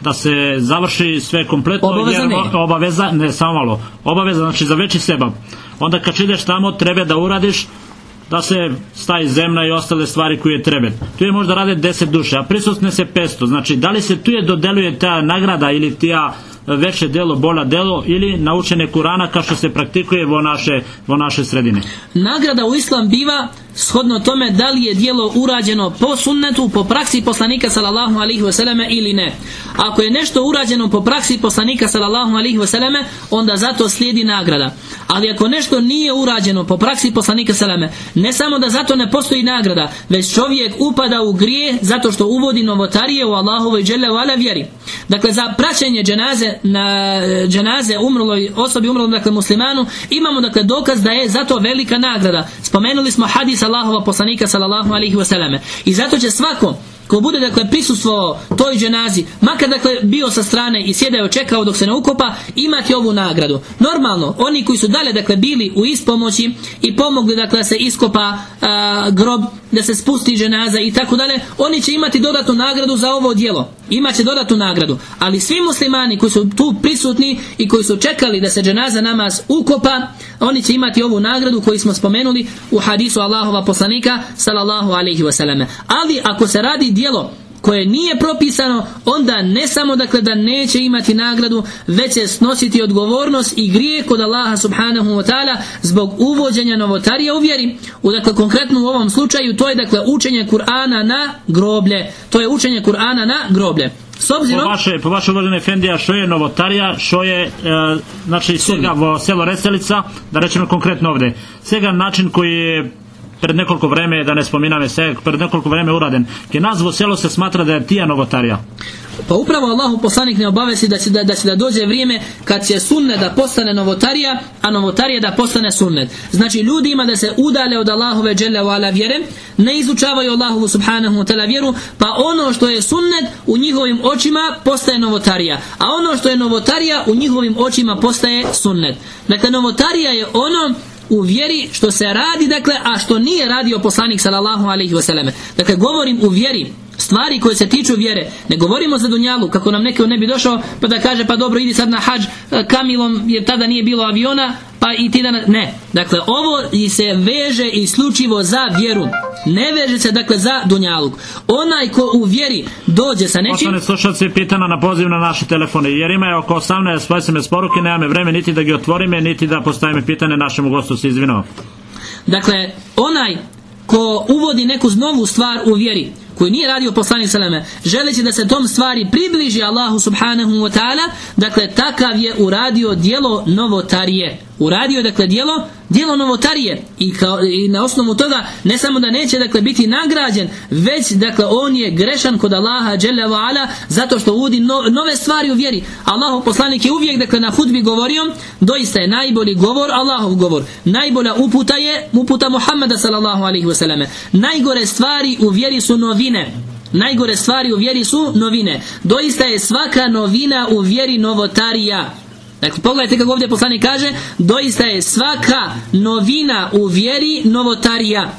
da se završi sve kompletno obaveza jer ne. obaveza ne samo malo obaveza znači za veći seba onda kad ideš tamo treba da uradiš da se staje zemlja i ostale stvari koje treba. Tu je možda rade 10 duše, a prisutne se 500. Znači, da li se tu je dodeluje ta nagrada ili tija veće delo, bola delo ili naučene Kurana kao što se praktikuje vo naše, vo naše sredine. Nagrada u islam biva shodno tome da li je dijelo urađeno po sunnetu, po praksi poslanika sallallahu alaihi wasallam ili ne. Ako je nešto urađeno po praksi poslanika sallallahu alaihi wasallam, onda zato slijedi nagrada. Ali ako nešto nije urađeno po praksi poslanika sallallahu ne samo da zato ne postoji nagrada, već čovjek upada u grije zato što uvodi novotarije u Allahovoj dželle ala vjeri. Dakle, za praćenje dženaze na dženaze umrloj osobi umrlom dakle muslimanu imamo dakle dokaz da je zato velika nagrada. Spomenuli smo hadis Allahova poslanika sallallahu alaihi wasallam. I zato će svako ko bude dakle prisustvovao toj dženazi, makar dakle bio sa strane i sjedao čekao dok se ne ukopa, imati ovu nagradu. Normalno, oni koji su dalje dakle bili u ispomoći i pomogli dakle da se iskopa a, grob, da se spusti dženaza i tako dalje, oni će imati dodatnu nagradu za ovo djelo. Imaće dodatnu nagradu. Ali svi muslimani koji su tu prisutni i koji su čekali da se dženaza namaz ukopa, oni će imati ovu nagradu koju smo spomenuli u hadisu Allahova poslanika sallallahu alaihi wasallam. Ali ako se radi djelo koje nije propisano, onda ne samo dakle da neće imati nagradu, već će snositi odgovornost i grije kod Allaha subhanahu wa ta'ala zbog uvođenja novotarija u vjeri. U dakle konkretno u ovom slučaju to je dakle učenje Kur'ana na groblje. To je učenje Kur'ana na groblje. S Po obzirom vaše, po vaše uvažene Efendija, što je novotarija, što je, e, znači, svega selo Reselica, da rečemo konkretno ovdje, svega način koji je pred nekoliko vreme, da ne spominame se, pred nekoliko vreme uraden, je nazvo selo se smatra da je tija novotarija. Pa upravo Allahu poslanik ne obavesi da će da, da će da dođe vrijeme kad će sunnet da postane novotarija, a novotarija da postane sunnet. Znači ljudi ima da se udale od Allahove dželle ala vjere, ne izučavaju Allahovu subhanahu wa ta'ala vjeru, pa ono što je sunnet u njihovim očima postaje novotarija, a ono što je novotarija u njihovim očima postaje sunnet. Dakle novotarija je ono u vjeri što se radi, dakle, a što nije radio poslanik sallallahu alaihi wasallam. Dakle, govorim u vjeri, stvari koje se tiču vjere. Ne govorimo za dunjalu, kako nam neko ne bi došao pa da kaže pa dobro idi sad na hađ e, kamilom jer tada nije bilo aviona pa i ti da... Ne. Dakle, ovo se veže isključivo za vjeru. Ne veže se dakle za dunjaluk. Onaj ko u vjeri dođe sa nečim... Poštovani slušalci, pitano na poziv na naše telefone, jer ima je oko 18 SMS poruke, nema vreme niti da ga otvorime, niti da postavime pitanje našemu gostu se izvinao. Dakle, onaj ko uvodi neku novu stvar u vjeri, koji nije radio poslanik salame, želeći da se tom stvari približi Allahu subhanahu wa ta'ala, dakle takav je uradio dijelo novotarije. Uradio je dakle dijelo, dijelo novotarije i, kao, i na osnovu toga ne samo da neće dakle biti nagrađen, već dakle on je grešan kod Allaha dželle ala zato što uvodi no, nove stvari u vjeri. Allahu poslanik je uvijek dakle na hudbi govorio, doista je najbolji govor Allahov govor. Najbolja uputa je uputa Muhammeda sallallahu alejhi ve selleme. Najgore stvari u vjeri su novine. Najgore stvari u vjeri su novine. Doista je svaka novina u vjeri novotarija. Dakle, pogledajte kako ovdje poslanik kaže, doista je svaka novina u vjeri novotarija.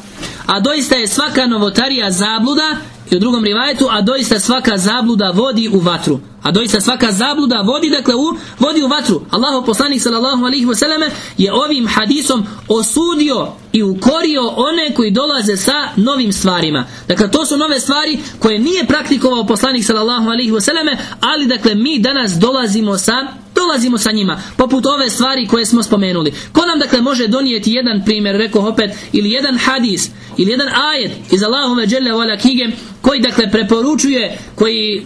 A doista je svaka novotarija zabluda i u drugom rivajetu, a doista svaka zabluda vodi u vatru. A doista svaka zabluda vodi dakle u vodi u vatru. Allahu poslanik sallallahu alejhi ve selleme je ovim hadisom osudio i ukorio one koji dolaze sa novim stvarima. Dakle to su nove stvari koje nije praktikovao poslanik sallallahu alejhi ve selleme, ali dakle mi danas dolazimo sa dolazimo sa njima, poput ove stvari koje smo spomenuli. Ko nam dakle može donijeti jedan primjer, rekao opet, ili jedan hadis, ili jedan ajet iz Allahove dželle vala knjige, koji dakle preporučuje, koji e,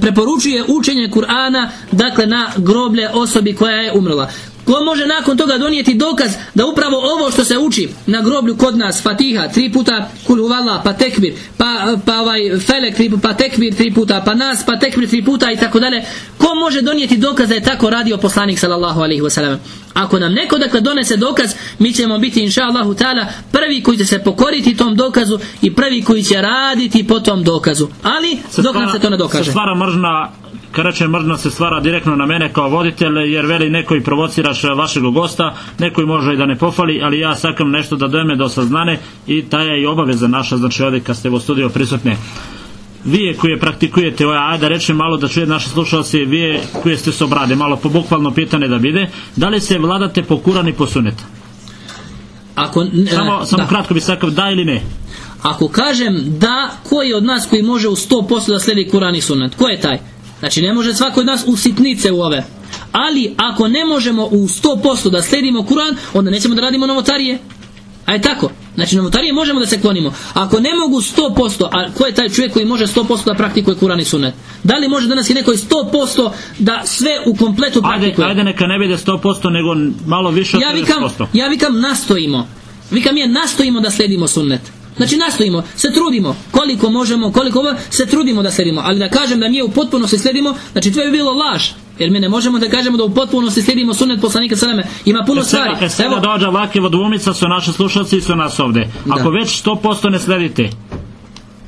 preporučuje učenje Kur'ana, dakle na groblje osobi koja je umrla. Ko može nakon toga donijeti dokaz da upravo ovo što se uči na groblju kod nas, Fatiha, tri puta kul huvallah, pa tekbir, pa, pa ovaj felek, tri, pa tekbir tri puta, pa nas, pa tekbir tri puta i tako dalje. Ko može donijeti dokaz da je tako radio poslanik sallallahu alaihi wasallam? Ako nam neko dakle donese dokaz, mi ćemo biti inša Allahu ta'ala prvi koji će se pokoriti tom dokazu i prvi koji će raditi po tom dokazu. Ali dok nam se to ne dokaže. Se stvara mržna kad rečem mržna se stvara direktno na mene kao voditelj jer veli neko i provociraš vašeg gosta, neko i može i da ne pofali, ali ja sakam nešto da dojme do saznane i ta je i obaveza naša, znači ovdje kad ste u studiju prisutne. Vi koji praktikujete, ovaj, ajde da rečem malo da čuje naše slušalci, vi koji ste se obrade, malo po bukvalno pitanje da vide, da li se vladate po Kuran i po sunet? Ako, Samo, e, samo da. kratko bi sakao da ili ne. Ako kažem da, ko je od nas koji može u 100% da sledi Kur'an i sunnet? Ko je taj? Znači ne može svako od nas u sitnice u ove. Ali ako ne možemo u 100% da sledimo Kur'an, onda nećemo da radimo novotarije. A je tako? Znači novotarije možemo da se klonimo. Ako ne mogu 100%, a ko je taj čovjek koji može 100% da praktikuje Kur'an i sunnet? Da li može danas i neko 100% da sve u kompletu Ajde, praktikuje? ajde neka ne bude 100% nego malo više od ja vikam, 50%. ja vikam nastojimo. Vikam je nastojimo da sledimo sunnet. Znači nastojimo, se trudimo, koliko možemo, koliko se trudimo da sledimo, ali da kažem da mi je u potpunosti sledimo, znači to bi bilo laž, jer mi ne možemo da kažemo da u potpunosti sledimo sunnet poslanika salame, ima puno E stvari. sada, e sada dođe ovakve dvomica su naši slušalci i su nas ovde. Da. Ako već 100% ne sledite,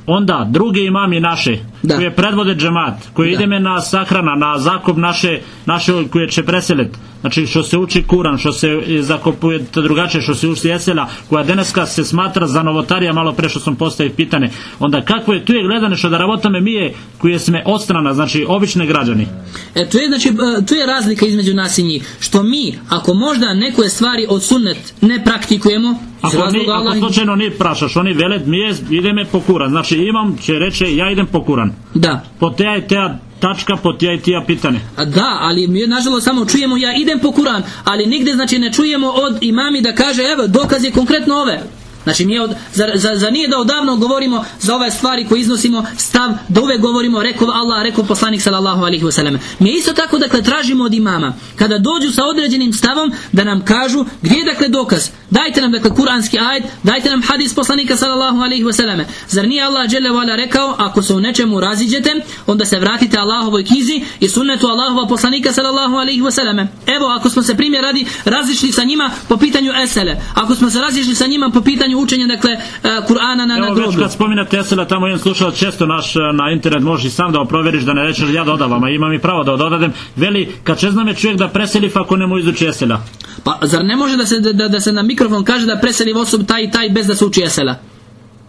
onda drugi imami naše Da. koje predvode džemat koji Da. ideme na sahrana na zakup naše, naše koje će preseliti znači što se uči Kuran što se e, zakopuje drugačije što se uči esela koja deneska se smatra za novotarija malo pre što sam postavi pitane onda kako je tu je gledane što da rabotame mi je koje sme odstrana znači obične građani E, tu je, znači, tu je razlika između nas i njih. Što mi, ako možda neke stvari od sunnet ne praktikujemo, Ako, ni, ako slučajno ni prašaš, oni vele, mi je, ideme po Kuran. Znači imam, će reče, ja idem po Kuran. Da. Po teja i teja tačka, po teja i teja pitane. A da, ali mi nažalost samo čujemo ja idem po Kuran, ali nigde znači ne čujemo od imami da kaže evo dokaz je konkretno ove. Znači nije od, zar, zar, zar nije da odavno govorimo za ove stvari koje iznosimo stav da uvek govorimo rekao Allah, rekao poslanik sallallahu alaihi wasallam. Mi isto tako dakle tražimo od imama kada dođu sa određenim stavom da nam kažu gdje je dakle dokaz. Dajte nam dakle kuranski ajet, dajte nam hadis poslanika sallallahu alaihi wasallam. Zar nije Allah dželle vala rekao ako se u nečemu raziđete onda se vratite Allahovoj knjizi i sunnetu Allahova poslanika sallallahu alaihi wasallam. Evo ako smo se primjer radi sa njima po pitanju esele, ako smo se razišli sa njima po pitanju učenja dakle e, Kur'ana na, na Evo već groblju. kad spominate Esela, tamo jedan slušao često naš e, na internet, možeš i sam da provjeriš da ne rečeš ja dodavam, a imam i pravo da dodadem. Veli, kad će zname čovjek da preseli ako ne mu izuči Esela. Pa zar ne može da se, da, da se na mikrofon kaže da preseli osob taj i taj bez da se uči esela?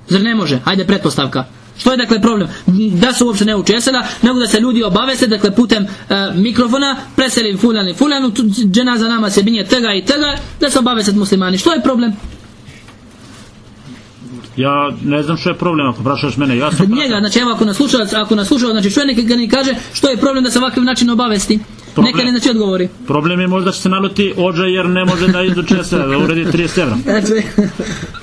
Zar ne može? Hajde pretpostavka. Što je dakle problem? Da se uopće ne uči esela, nego da se ljudi obaveste, dakle putem e, mikrofona, preseli fulan i fulanu, tu dženaza nama se binje tega i tega, da se obaveste muslimani. Što je problem? Ja ne znam što je problem ako prašaš mene. Ja sam Njega, znači evo ako nas slušalac, ako nas slušao, znači neka ne kaže što je problem da se ovakav način obavesti. Problem- Neka ne znači odgovori. Problem je možda će se naluti ođa jer ne može da izuči Esela, da uredi 30 evra. Etve,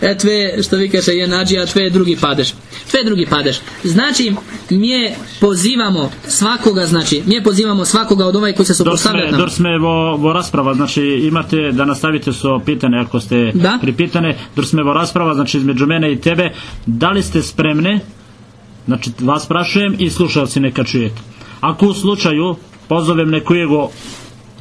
etve, što vi kaže, je nađi, a tve drugi padeš. Tve drugi padeš. Znači, mi je pozivamo svakoga, znači, mi je pozivamo svakoga od ovaj koji se nam. dok sme vo, vo rasprava, znači imate da nastavite so pitane ako ste Da. pripitane, dok sme vo rasprava, znači između mene i tebe, da li ste spremne, znači vas prašujem i slušalci neka čujete. Ako u slučaju позовем некојего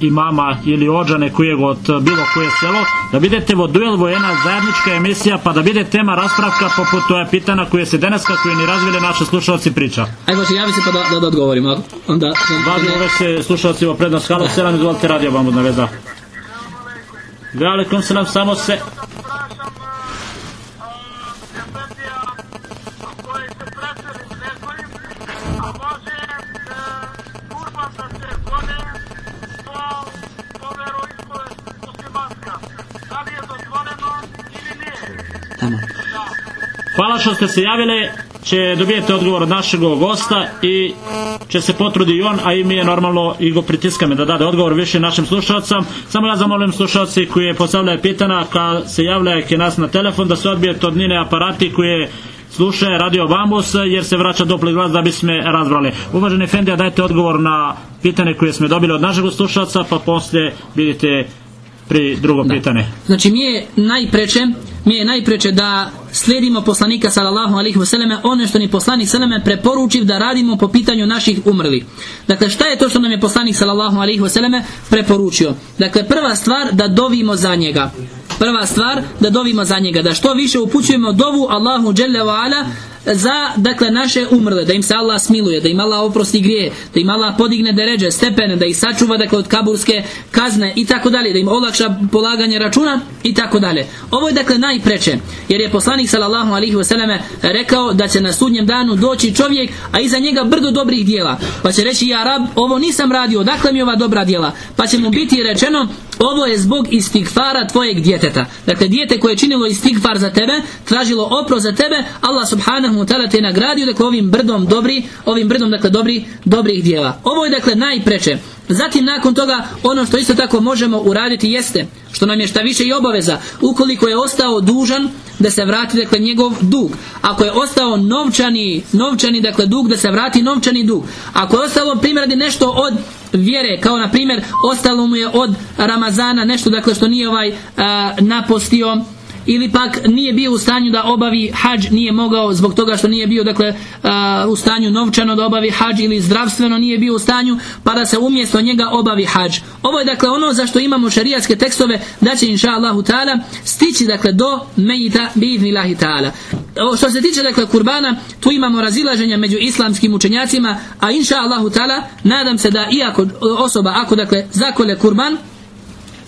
имама или оджа некојего од било кое село, да бидете во дуел во една заедничка емисија, па да биде тема расправка попут тоа питана која се денеска кој ни развиле наши слушалци прича. Ај се значи, јави се па да, да, да одговорим. А, да, Важно слушалци во предна скала, селам, изволите радио вам однавеза. се селам, само се... Tamo. Hvala što ste se javili, će dobijete odgovor od našeg gosta i će se potrudi i on, a i mi je normalno i go pritiskame da dade odgovor više našim slušalcam. Samo ja zamolim slušalci koji je postavljaju pitana, kad se javljaju ke nas na telefon, da se odbijete od njene aparati koje slušaju Radio Bambus, jer se vraća dopli glas da bi sme razbrali. Uvaženi Fendija, dajte odgovor na pitanje koje smo dobili od našeg slušalca, pa poslije vidite pri drugo pitanje. Znači mi je najpreče, mi je najpreče da slijedimo poslanika sallallahu alaihi wasallam ono što ni poslanik sallallahu preporučiv da radimo po pitanju naših umrlih. Dakle šta je to što nam je poslanik sallallahu alaihi wasallam preporučio? Dakle prva stvar da dovimo za njega. Prva stvar da dovimo za njega, da što više upućujemo dovu Allahu dželle ala za dakle naše umrle, da im se Allah smiluje, da im Allah oprosti grije, da im Allah podigne deređe, stepene, da ih sačuva dakle od kaburske kazne i tako dalje, da im olakša polaganje računa i tako dalje. Ovo je dakle najpreče, jer je poslanik sallallahu alaihi wasallam rekao da će na sudnjem danu doći čovjek, a iza njega brdo dobrih dijela. Pa će reći ja rab, ovo nisam radio, odakle mi ova dobra dijela? Pa će mu biti rečeno ovo je zbog istigfara tvojeg djeteta. Dakle, dijete koje je činilo istigfar za tebe, tražilo opro za tebe, Allah subhanahu wa ta'ala te je nagradio dakle, ovim brdom dobri, ovim brdom dakle dobri, dobrih dijela. Ovo je dakle najpreče. Zatim nakon toga ono što isto tako možemo uraditi jeste što nam je šta više i obaveza ukoliko je ostao dužan da se vrati dakle njegov dug. Ako je ostao novčani novčani dakle dug da se vrati novčani dug. Ako je ostalo primjer nešto od vjere kao na primjer ostalo mu je od Ramazana nešto dakle što nije ovaj a, napostio ili pak nije bio u stanju da obavi hađ nije mogao zbog toga što nije bio dakle u stanju novčano da obavi hađ ili zdravstveno nije bio u stanju pa da se umjesto njega obavi hađ. Ovo je dakle ono za što imamo šarijatske tekstove da će inša Allahu ta'ala stići dakle do mejita bi'idnillahi ta'ala. O, što se tiče dakle kurbana tu imamo razilaženja među islamskim učenjacima a inša Allahu ta'ala nadam se da iako osoba ako dakle zakole kurban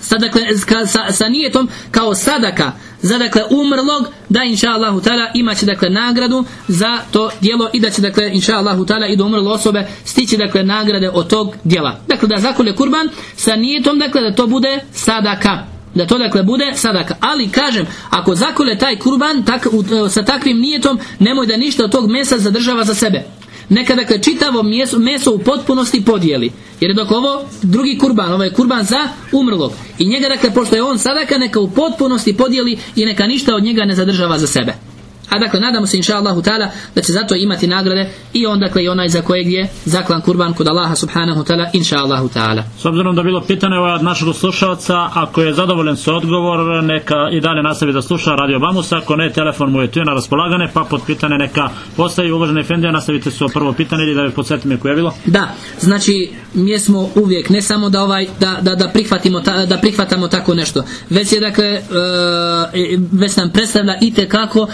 sa, dakle, sa, sa nijetom kao sadaka za dakle umrlog da inša Allahu ta'ala imat će dakle nagradu za to djelo i da će dakle inša Allahu ta'ala i do umrle osobe stići dakle nagrade od tog djela. Dakle da zakole kurban sa nijetom dakle da to bude sadaka. Da to dakle bude sadaka. Ali kažem ako zakole taj kurban tak, u- sa takvim nijetom nemoj da ništa od tog mesa zadržava za sebe neka dakle čitavo meso, meso u potpunosti podijeli. Jer je dok ovo drugi kurban ovo je kurban za umrlog. I njega dakle pošto je on sadaka neka u potpunosti podijeli i neka ništa od njega ne zadržava za sebe a dakle nadamo se inša Allahu ta'ala da će zato imati nagrade i on dakle i onaj za kojeg je zaklan kurban kod Allaha subhanahu ta'ala inša Allahu ta'ala S obzirom da bilo pitanje od našeg slušalca, ako je zadovoljen sa odgovor, neka i dalje nastavi da sluša Radio Bamus, ako ne, telefon mu je tu na raspolagane, pa pod pitanje neka postavi uvaženi Efendija, nastavite su prvo pitanje ili da bi podsjetim koje je bilo. Da, znači mi smo uvijek ne samo da ovaj da, da, da prihvatimo ta, da prihvatamo tako nešto, već je dakle e, već nam predstavlja i kako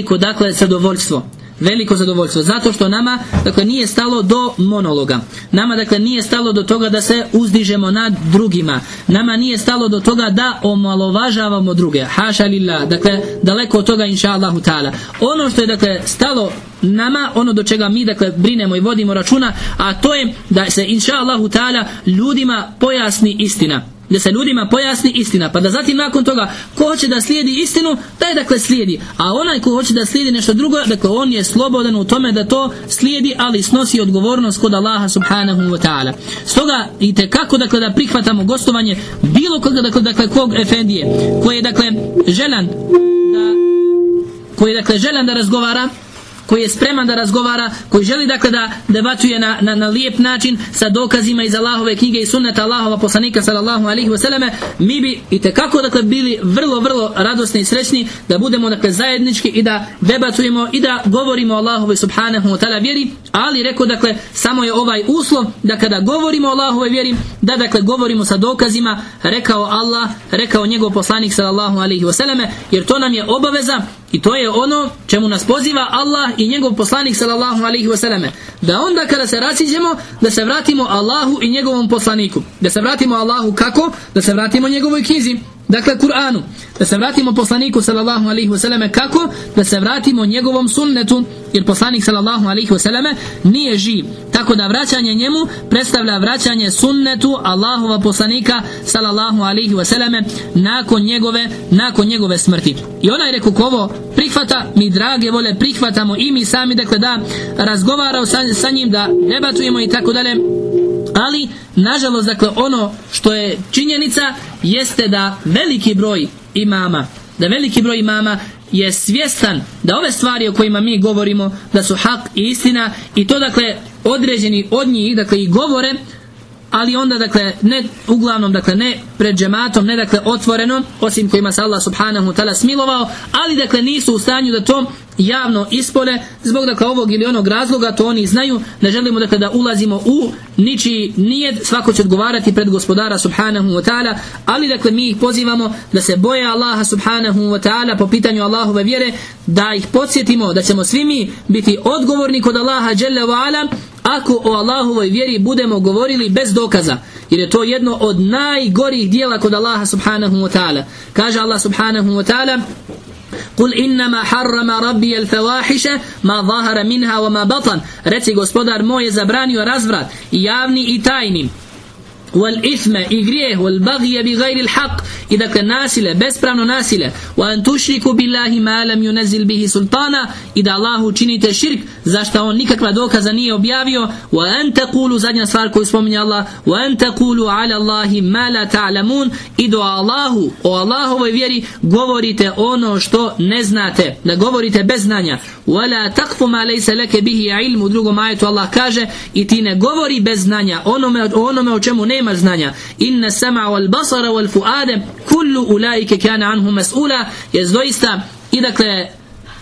veliko dakle zadovoljstvo. Veliko zadovoljstvo. Zato što nama dakle nije stalo do monologa. Nama dakle nije stalo do toga da se uzdižemo nad drugima. Nama nije stalo do toga da omalovažavamo druge. Haša lillah. Dakle daleko od toga inša Allahu ta'ala. Ono što je dakle stalo nama ono do čega mi dakle brinemo i vodimo računa a to je da se inša Allahu ta'ala ljudima pojasni istina da se ljudima pojasni istina pa da zatim nakon toga ko hoće da slijedi istinu da je dakle slijedi. A onaj ko hoće da slijedi nešto drugo dakle on je slobodan u tome da to slijedi ali snosi odgovornost kod Allaha subhanahu wa ta'ala. Stoga i kako dakle da prihvatamo gostovanje bilo koga dakle, dakle kog efendije koji je dakle želan da koji je dakle želan da razgovara koji je spreman da razgovara, koji želi dakle da debatuje na, na, na lijep način sa dokazima iz Allahove knjige i sunneta Allahova poslanika sallallahu alaihi wasallam, mi bi i tekako dakle bili vrlo, vrlo radosni i srećni da budemo dakle zajednički i da debatujemo i da govorimo Allahove subhanahu wa ta'ala vjeri, ali rekao dakle samo je ovaj uslov da kada govorimo Allahove vjeri, da dakle govorimo sa dokazima, rekao Allah, rekao njegov poslanik sallallahu alaihi wasallam, jer to nam je obaveza i to je ono čemu nas poziva Allah i njegov poslanik sallallahu alaihi wasallam da onda kada se raziđemo da se vratimo Allahu i njegovom poslaniku da se vratimo Allahu kako? da se vratimo njegovoj knjizi dakle Kur'anu da se vratimo poslaniku sallallahu alaihi wasallam kako? da se vratimo njegovom sunnetu jer poslanik sallallahu alaihi wasallam nije živ. Tako da vraćanje njemu predstavlja vraćanje sunnetu Allahova poslanika sallallahu alaihi wasallam nakon njegove nakon njegove smrti. I onaj rekao ko ovo prihvata mi drage vole prihvatamo i mi sami dakle da razgovaramo sa, sa njim da debatujemo i tako dalje ali nažalost dakle ono što je činjenica jeste da veliki broj imama da veliki broj imama je svjestan da ove stvari o kojima mi govorimo da su hak i istina i to dakle određeni od njih dakle i govore ali onda dakle ne uglavnom dakle ne pred džematom ne dakle otvoreno osim kojima se Allah subhanahu ta'ala smilovao ali dakle nisu u stanju da to javno ispole zbog dakle ovog ili onog razloga to oni znaju. Ne želimo dakle da ulazimo u ničiji nijed svako će odgovarati pred gospodara subhanahu wa ta'ala ali dakle mi ih pozivamo da se boje Allaha subhanahu wa ta'ala po pitanju Allahove vjere da ih podsjetimo da ćemo svi mi biti odgovorni kod Allaha dželle wa ala ako o Allahovoj vjeri budemo govorili bez dokaza jer je to jedno od najgorih dijela kod Allaha subhanahu wa ta'ala kaže Allah subhanahu wa ta'ala قل إنما حرم ربي الفواحش ما ظهر منها وما بطن reci gospodar moj je zabranio razvrat i javni i tajni والإثم إغريه والبغي بغير الحق إذا كان ناسلة bespravno nasilje وأن تشركوا بالله ما لم ينزل به سلطانا إذا الله činite širk zašto on nikakva dokaza nije objavio وأن تقولوا zadnja stvar koju spominje Allah وأن تقولوا على الله ما لا تعلمون i do Allahu o Allahovoj vjeri govorite ono što ne znate da govorite bez znanja ولا تقف ما ليس لك به علم u drugom ajetu Allah kaže i ti ne govori bez znanja onome, onome o čemu nemaš znanja. Inna sama wal basara wal fuade kullu ulaike kana anhu mas'ula je doista i dakle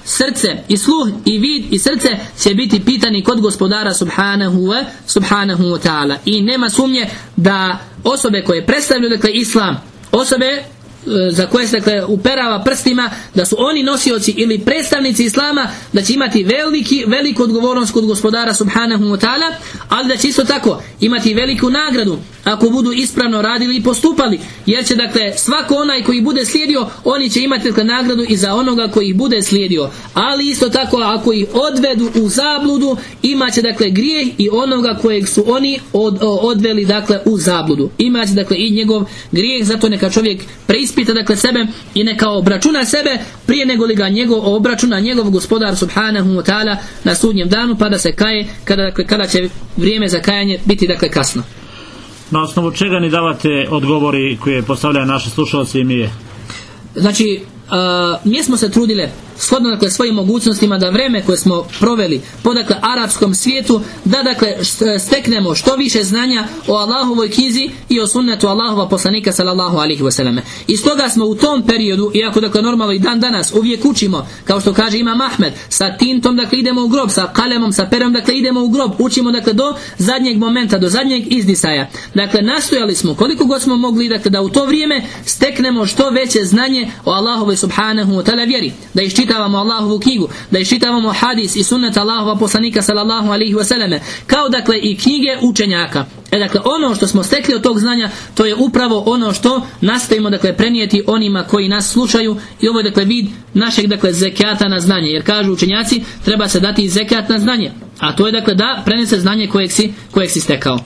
srce i sluh i vid i srce će biti pitani kod gospodara subhanahu wa, subhanahu wa ta'ala. I nema sumnje da osobe koje predstavljaju dakle islam osobe e, za koje se dakle, uperava prstima da su oni nosioci ili predstavnici islama da će imati veliki, veliku odgovornost kod gospodara subhanahu wa ta'ala ali da će isto tako imati veliku nagradu ako budu ispravno radili i postupali. Jer će dakle svako onaj koji bude slijedio oni će imati dakle, nagradu i za onoga koji bude slijedio. Ali isto tako ako ih odvedu u zabludu imat će dakle grijeh i onoga kojeg su oni od, odveli dakle u zabludu. Imat će dakle i njegov grijeh zato neka čovjek preispita dakle sebe i neka obračuna sebe prije nego li ga njegov obračuna njegov gospodar subhanahu wa ta'ala na sudnjem danu pa da se kaje kada, dakle, kada će vrijeme za kajanje biti dakle kasno Na osnovu čega ni davate odgovori koje postavljaju naši slušalci i mi je? Znači, mi smo se trudile shodno dakle svojim mogućnostima da vreme koje smo proveli po dakle arapskom svijetu da dakle š- steknemo što više znanja o Allahovoj knjizi i o sunnetu Allahova poslanika sallallahu alaihi wasallam. I stoga smo u tom periodu, iako dakle normalno i dan danas uvijek učimo, kao što kaže Imam Ahmed, sa tintom dakle idemo u grob, sa kalemom, sa perom dakle idemo u grob, učimo dakle do zadnjeg momenta, do zadnjeg izdisaja. Dakle nastojali smo koliko god smo mogli dakle da u to vrijeme steknemo što veće znanje o Allahovoj subhanahu wa ta'ala vjeri, da iščitavamo Allahovu knjigu, da iščitavamo hadis i sunnet Allahova poslanika sallallahu alaihi wasallam, kao dakle i knjige učenjaka. E dakle ono što smo stekli od tog znanja to je upravo ono što nastojimo dakle prenijeti onima koji nas slušaju i ovo je dakle vid našeg dakle zekata na znanje jer kažu učenjaci treba se dati i zekat na znanje a to je dakle da prenese znanje kojeg si, kojeg si stekao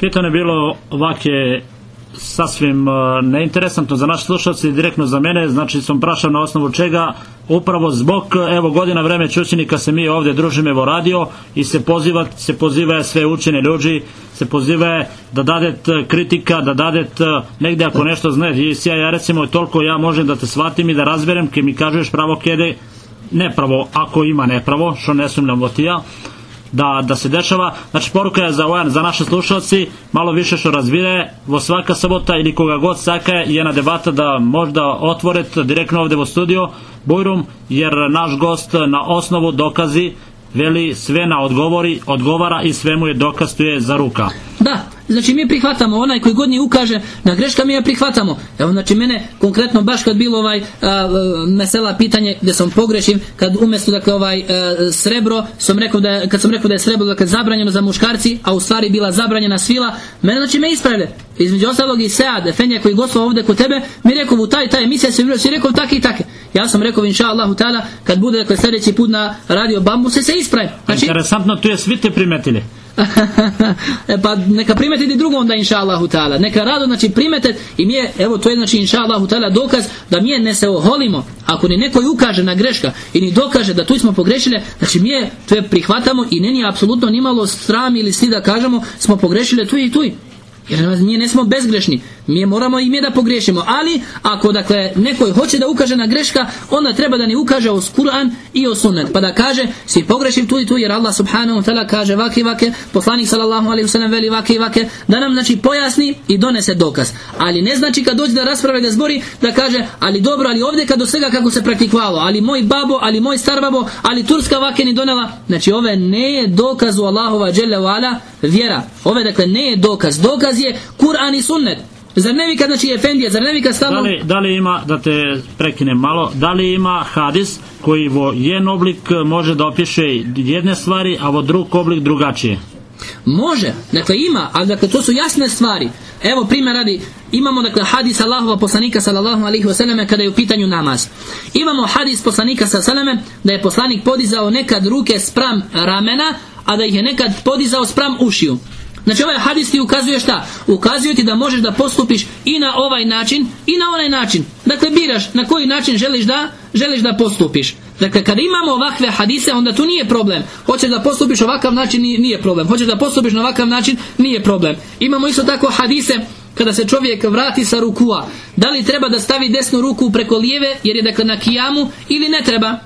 Pitanje je bilo ovake sasvim uh, neinteresantno za naše slušalce i direktno za mene, znači sam prašao na osnovu čega upravo zbog evo godina vreme učenika se mi ovdje družimo evo radio i se poziva, se poziva sve učene ljudi se poziva da dadet uh, kritika, da dadet uh, negdje ako nešto zna ja, ja recimo toliko ja možem da te shvatim i da razberem ke mi kažeš pravo kede nepravo ako ima nepravo što ne sumnjam ja da, da se dešava. Znači poruka je za, za naše slušalci malo više što razvije vo svaka sabota ili koga god saka je jedna debata da možda otvorete direktno ovdje u studio Bujrum jer naš gost na osnovu dokazi veli sve na odgovori, odgovara i sve mu je dokaz tu je za ruka. Da, znači mi prihvatamo onaj koji god ni ukaže na greška mi je prihvatamo. Evo znači mene konkretno baš kad bilo ovaj a, mesela pitanje gdje sam pogrešim kad umjesto dakle ovaj a, srebro sam rekao da kad sam rekao da je srebro dakle zabranjeno za muškarci, a u stvari bila zabranjena svila, mene znači me ispravile. Između ostalog i Sead, Efendija koji gostovao ovdje kod tebe, mi rekao u taj taj emisija se si rekao take i take. Ja sam rekao inša Allahu kad bude dakle sljedeći put na radio Bambu se se ispravi. Znači Interesantno, tu je svi te primetili. e pa neka primetiti drugo onda inša Allahu ta'ala. Neka rado znači primete i mi je, evo to je znači inša Allahu ta'ala dokaz da mi je ne se oholimo. Ako ni neko ukaže na greška i ni dokaže da tu smo pogrešili, znači mi je to je prihvatamo i ne nije apsolutno nimalo sram ili stid da kažemo smo pogrešili tu i tu. Jer mi ne smo bezgrešni. Mi moramo i mi da pogriješimo. Ali, ako dakle neko hoće da ukaže na greška, onda treba da ni ukaže o Kur'an i o sunnet. Pa da kaže, si pogrešim tu i tu, jer Allah subhanahu wa ta'ala kaže vake vake, poslanik sallallahu alaihi wasallam veli vake vake, da nam znači pojasni i donese dokaz. Ali ne znači kad dođe da rasprave da zbori, da kaže, ali dobro, ali ovdje kad do svega kako se praktikvalo, ali moj babo, ali moj star babo, ali turska vake ni donela, znači ove ne je dokaz u Allahova dželle vjera. Ove dakle ne je dokaz. Dokaz je Kur'an i sunnet. Zar ne vika, znači, Efendija, zar ne Da stalno... li, da li ima, da te prekinem malo, da li ima hadis koji vo jedan oblik može da opiše jedne stvari, a vo drug oblik drugačije? Može, dakle ima, ali dakle to su jasne stvari. Evo primjer radi, imamo dakle hadis Allahova poslanika sallallahu alaihi wasallam kada je u pitanju namaz. Imamo hadis poslanika sallallahu alaihi da je poslanik podizao nekad ruke spram ramena, a da ih je nekad podizao spram ušiju. Znači ovaj hadis ti ukazuje šta? Ukazuje ti da možeš da postupiš i na ovaj način i na onaj način. Dakle biraš na koji način želiš da želiš da postupiš. Dakle kada imamo ovakve hadise onda tu nije problem. Hoćeš da postupiš ovakav način nije, problem. Hoćeš da postupiš na ovakav način nije problem. Imamo isto tako hadise kada se čovjek vrati sa rukua. Da li treba da stavi desnu ruku preko lijeve jer je dakle na kijamu ili ne treba?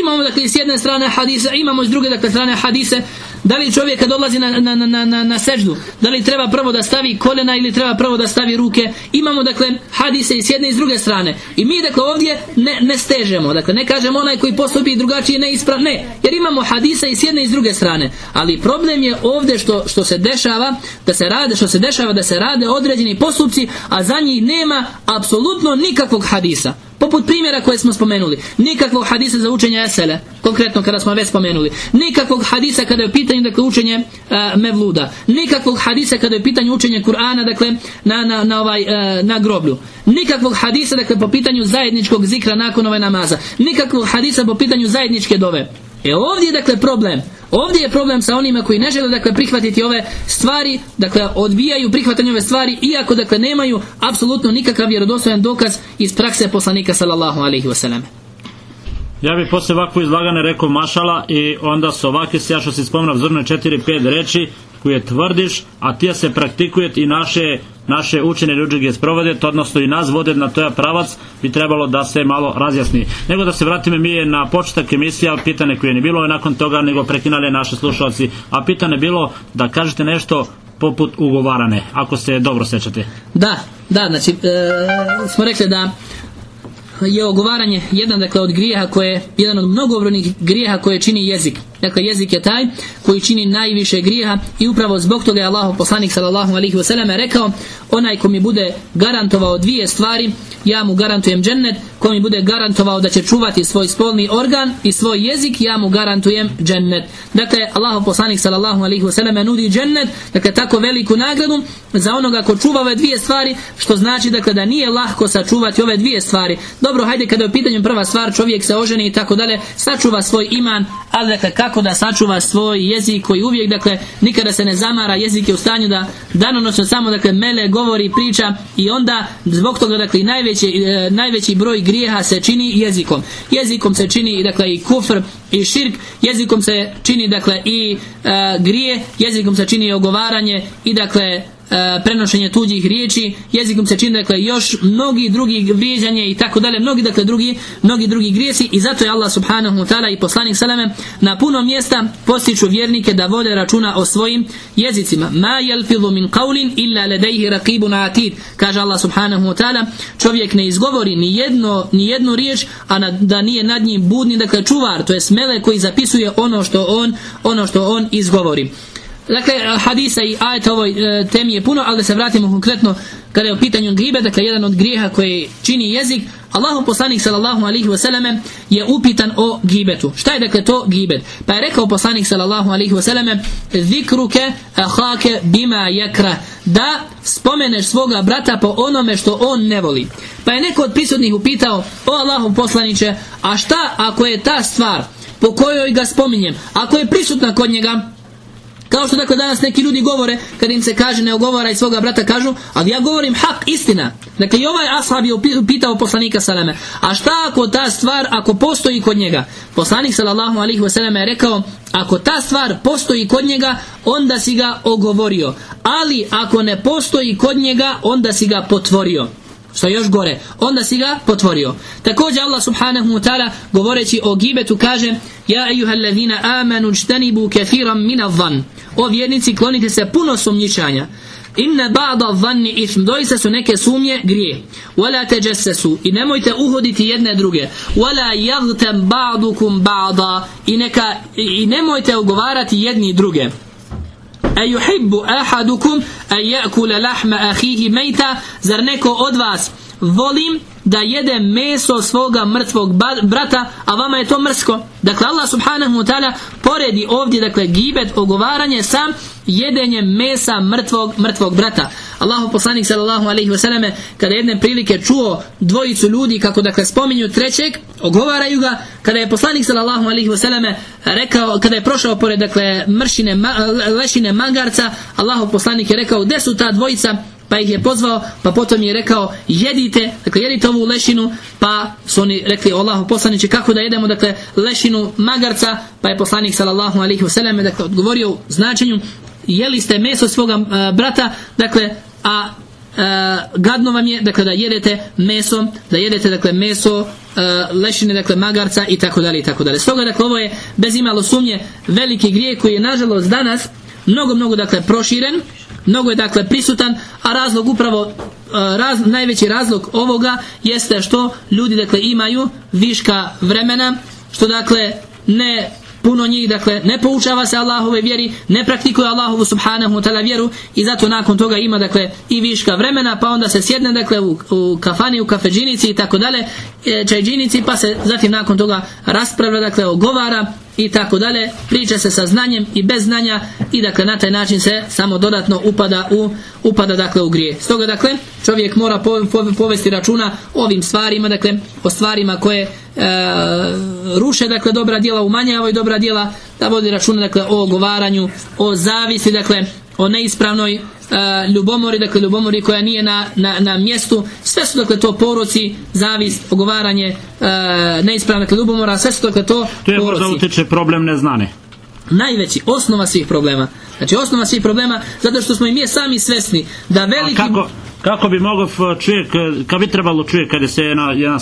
Imamo dakle s jedne strane hadise, imamo s druge dakle strane hadise Da li čovjek kad odlazi na, na, na, na, na seždu, da li treba prvo da stavi kolena ili treba prvo da stavi ruke? Imamo dakle hadise i s jedne i s druge strane. I mi dakle ovdje ne, ne stežemo. Dakle ne kažemo onaj koji postupi drugačije neispravno. Ne, jer imamo hadise i s jedne i s druge strane. Ali problem je ovdje što, što se dešava da se rade, što se dešava da se rade određeni postupci, a za njih nema apsolutno nikakvog hadisa. Poput primjera koje smo spomenuli. Nikakvog hadisa za učenje esele, konkretno kada smo već spomenuli. Nikakvog hadisa kada je u pitanju dakle, učenje a, mevluda. Nikakvog hadisa kada je u pitanju učenje Kur'ana dakle, na, na, na, ovaj, a, na groblju. Nikakvog hadisa dakle, po pitanju zajedničkog zikra nakon ove namaza. Nikakvog hadisa po pitanju zajedničke dove. E ovdje je dakle problem. Ovdje je problem sa onima koji ne žele dakle prihvatiti ove stvari, dakle odbijaju prihvatanje ove stvari iako dakle nemaju apsolutno nikakav vjerodostojan dokaz iz prakse poslanika sallallahu alejhi ve sellem. Ja bih posle ovakvo izlagane rekao mašala i onda su ovakve ja što si spomenuo zrne 4-5 reči koje tvrdiš, a ti se praktikuje i naše naše učene ljudi je sprovode, odnosno i nas vode na to pravac, bi trebalo da se malo razjasni. Nego da se vratimo mi je na početak emisija, pitanje koje nije bilo i nakon toga nego prekinale naše slušalci, a pitanje bilo da kažete nešto poput ugovarane, ako se dobro sećate. Da, da, znači e, smo rekli da je ogovaranje jedan dakle od grijeha koje jedan od mnogobrojnih grijeha koje čini jezik. Dakle jezik je taj koji čini najviše grijeha i upravo zbog toga je Allahu poslanik sallallahu alejhi ve selleme rekao onaj ko mi bude garantovao dvije stvari ja mu garantujem džennet ko mi bude garantovao da će čuvati svoj spolni organ i svoj jezik ja mu garantujem džennet. Dakle Allahu poslanik sallallahu alejhi ve selleme nudi džennet dakle tako veliku nagradu za onoga ko čuva ove dvije stvari što znači dakle da nije lahko sačuvati ove dvije stvari. Dobro hajde kada je u pitanju prva stvar čovjek se oženi i tako dalje sačuva svoj iman ali dakle kako da sačuva svoj jezik koji uvijek dakle nikada se ne zamara jezik je u stanju da danonoćno samo dakle mele govori priča i onda zbog toga dakle najveći, e, najveći broj grijeha se čini jezikom. Jezikom se čini dakle i kufr i širk jezikom se čini dakle i e, grije jezikom se čini i ogovaranje i dakle e, prenošenje tuđih riječi jezikom se čini dakle još mnogi drugi vrijeđanje i tako dalje mnogi dakle drugi mnogi drugi grijesi i zato je Allah subhanahu wa ta'ala i poslanik salame na puno mjesta postiču vjernike da vode računa o svojim jezicima. Ma yalfidu min qawlin illa ladayhi raqibun atid. Kaže Allah subhanahu wa ta'ala čovjek ne izgovori ni jedno ni jednu riječ a na, da nije nad njim budni dakle čuvar to je smele koji zapisuje ono što on ono što on izgovori Dakle, hadisa i ajeta ovoj e, temi je puno, ali da se vratimo konkretno kada je u pitanju gribe, dakle, jedan od grijeha koji čini jezik, Allahu poslanik sallallahu alihi wasallam je upitan o gibetu. Šta je dakle to gibet? Pa je rekao poslanik sallallahu alihi wasallam zikruke ahake bima jakra da spomeneš svoga brata po onome što on ne voli. Pa je neko od prisutnih upitao o Allahu poslaniće, a šta ako je ta stvar po kojoj ga spominjem, ako je prisutna kod njega, kao što dakle danas neki ljudi govore, kad im se kaže ne ogovara i svoga brata kažu, ali ja govorim hak, istina. Dakle i ovaj ashab je pitao poslanika salame, a šta ako ta stvar, ako postoji kod njega? Poslanik sallallahu alihi wasallam je rekao, ako ta stvar postoji kod njega, onda si ga ogovorio. Ali ako ne postoji kod njega, onda si ga potvorio što još gore, onda si ga potvorio. Također Allah subhanahu wa ta'ala govoreći o gibetu kaže Ja ejuhallazina amanu čtanibu kathiran mina van. O vjernici, klonite se puno sumnjičanja. Inna ba'da vanni ithm. Doista su neke sumnje grije. Wala tajassasu. I nemojte uhoditi jedne druge. Wala yaghtam ba'dukum ba'da. I neka i nemojte ugovarati jedni druge. a yuhibbu ahadukum an ya'kula lahma akhihi meita. Zar neko od vas volim da jede meso svoga mrtvog brata, a vama je to mrsko. Dakle, Allah subhanahu wa ta'ala poredi ovdje, dakle, gibet, ogovaranje sa jedenjem mesa mrtvog, mrtvog brata. Allahu poslanik sallallahu alaihi wasallam kada jedne prilike čuo dvojicu ljudi kako dakle spominju trećeg, ogovaraju ga, kada je poslanik sallallahu alaihi wasallam rekao, kada je prošao pored dakle mršine, lešine magarca, Allahu poslanik je rekao, gdje su ta dvojica? Pa ih je pozvao, pa potom je rekao jedite, dakle jedite ovu lešinu, pa su oni rekli Allahu poslaniće kako da jedemo dakle lešinu magarca, pa je poslanik sallallahu alaihi wasallam dakle odgovorio u značenju jeli ste meso svoga uh, brata, dakle a uh, gadno vam je dakle da jedete meso, da jedete dakle meso uh, lešine dakle magarca i tako dalje i tako dalje. Stoga dakle ovo je bez imalo sumnje veliki grijeh koji je nažalost danas mnogo mnogo dakle proširen mnogo je dakle prisutan a razlog upravo e, raz, najveći razlog ovoga jeste što ljudi dakle imaju viška vremena što dakle ne puno njih dakle ne poučava se Allahove vjeri ne praktikuje Allahovu subhanahu wa ta'ala vjeru i zato nakon toga ima dakle i viška vremena pa onda se sjedne dakle u, u kafani u kafeđinici i tako dalje e, čajđinici pa se zatim nakon toga raspravlja dakle ogovara i tako dalje. Priča se sa znanjem i bez znanja i dakle na taj način se samo dodatno upada u upada dakle u grije. Stoga dakle čovjek mora po, po, povesti računa ovim stvarima dakle o stvarima koje e, ruše dakle dobra djela umanjavaju dobra djela da vodi računa dakle o ogovaranju o zavisi dakle o neispravnoj e, ljubomori, dakle ljubomori koja nije na, na, na mjestu, sve su dakle to poroci, zavist, ogovaranje, e, neispravna dakle ljubomora, sve su dakle to Tu je možda poroci. utiče problem neznane. Najveći, osnova svih problema. Znači osnova svih problema, zato što smo i mi sami svesni da A veliki... kako, kako bi mogao čovjek, kad bi trebalo čovjek, kada se jedna, jedna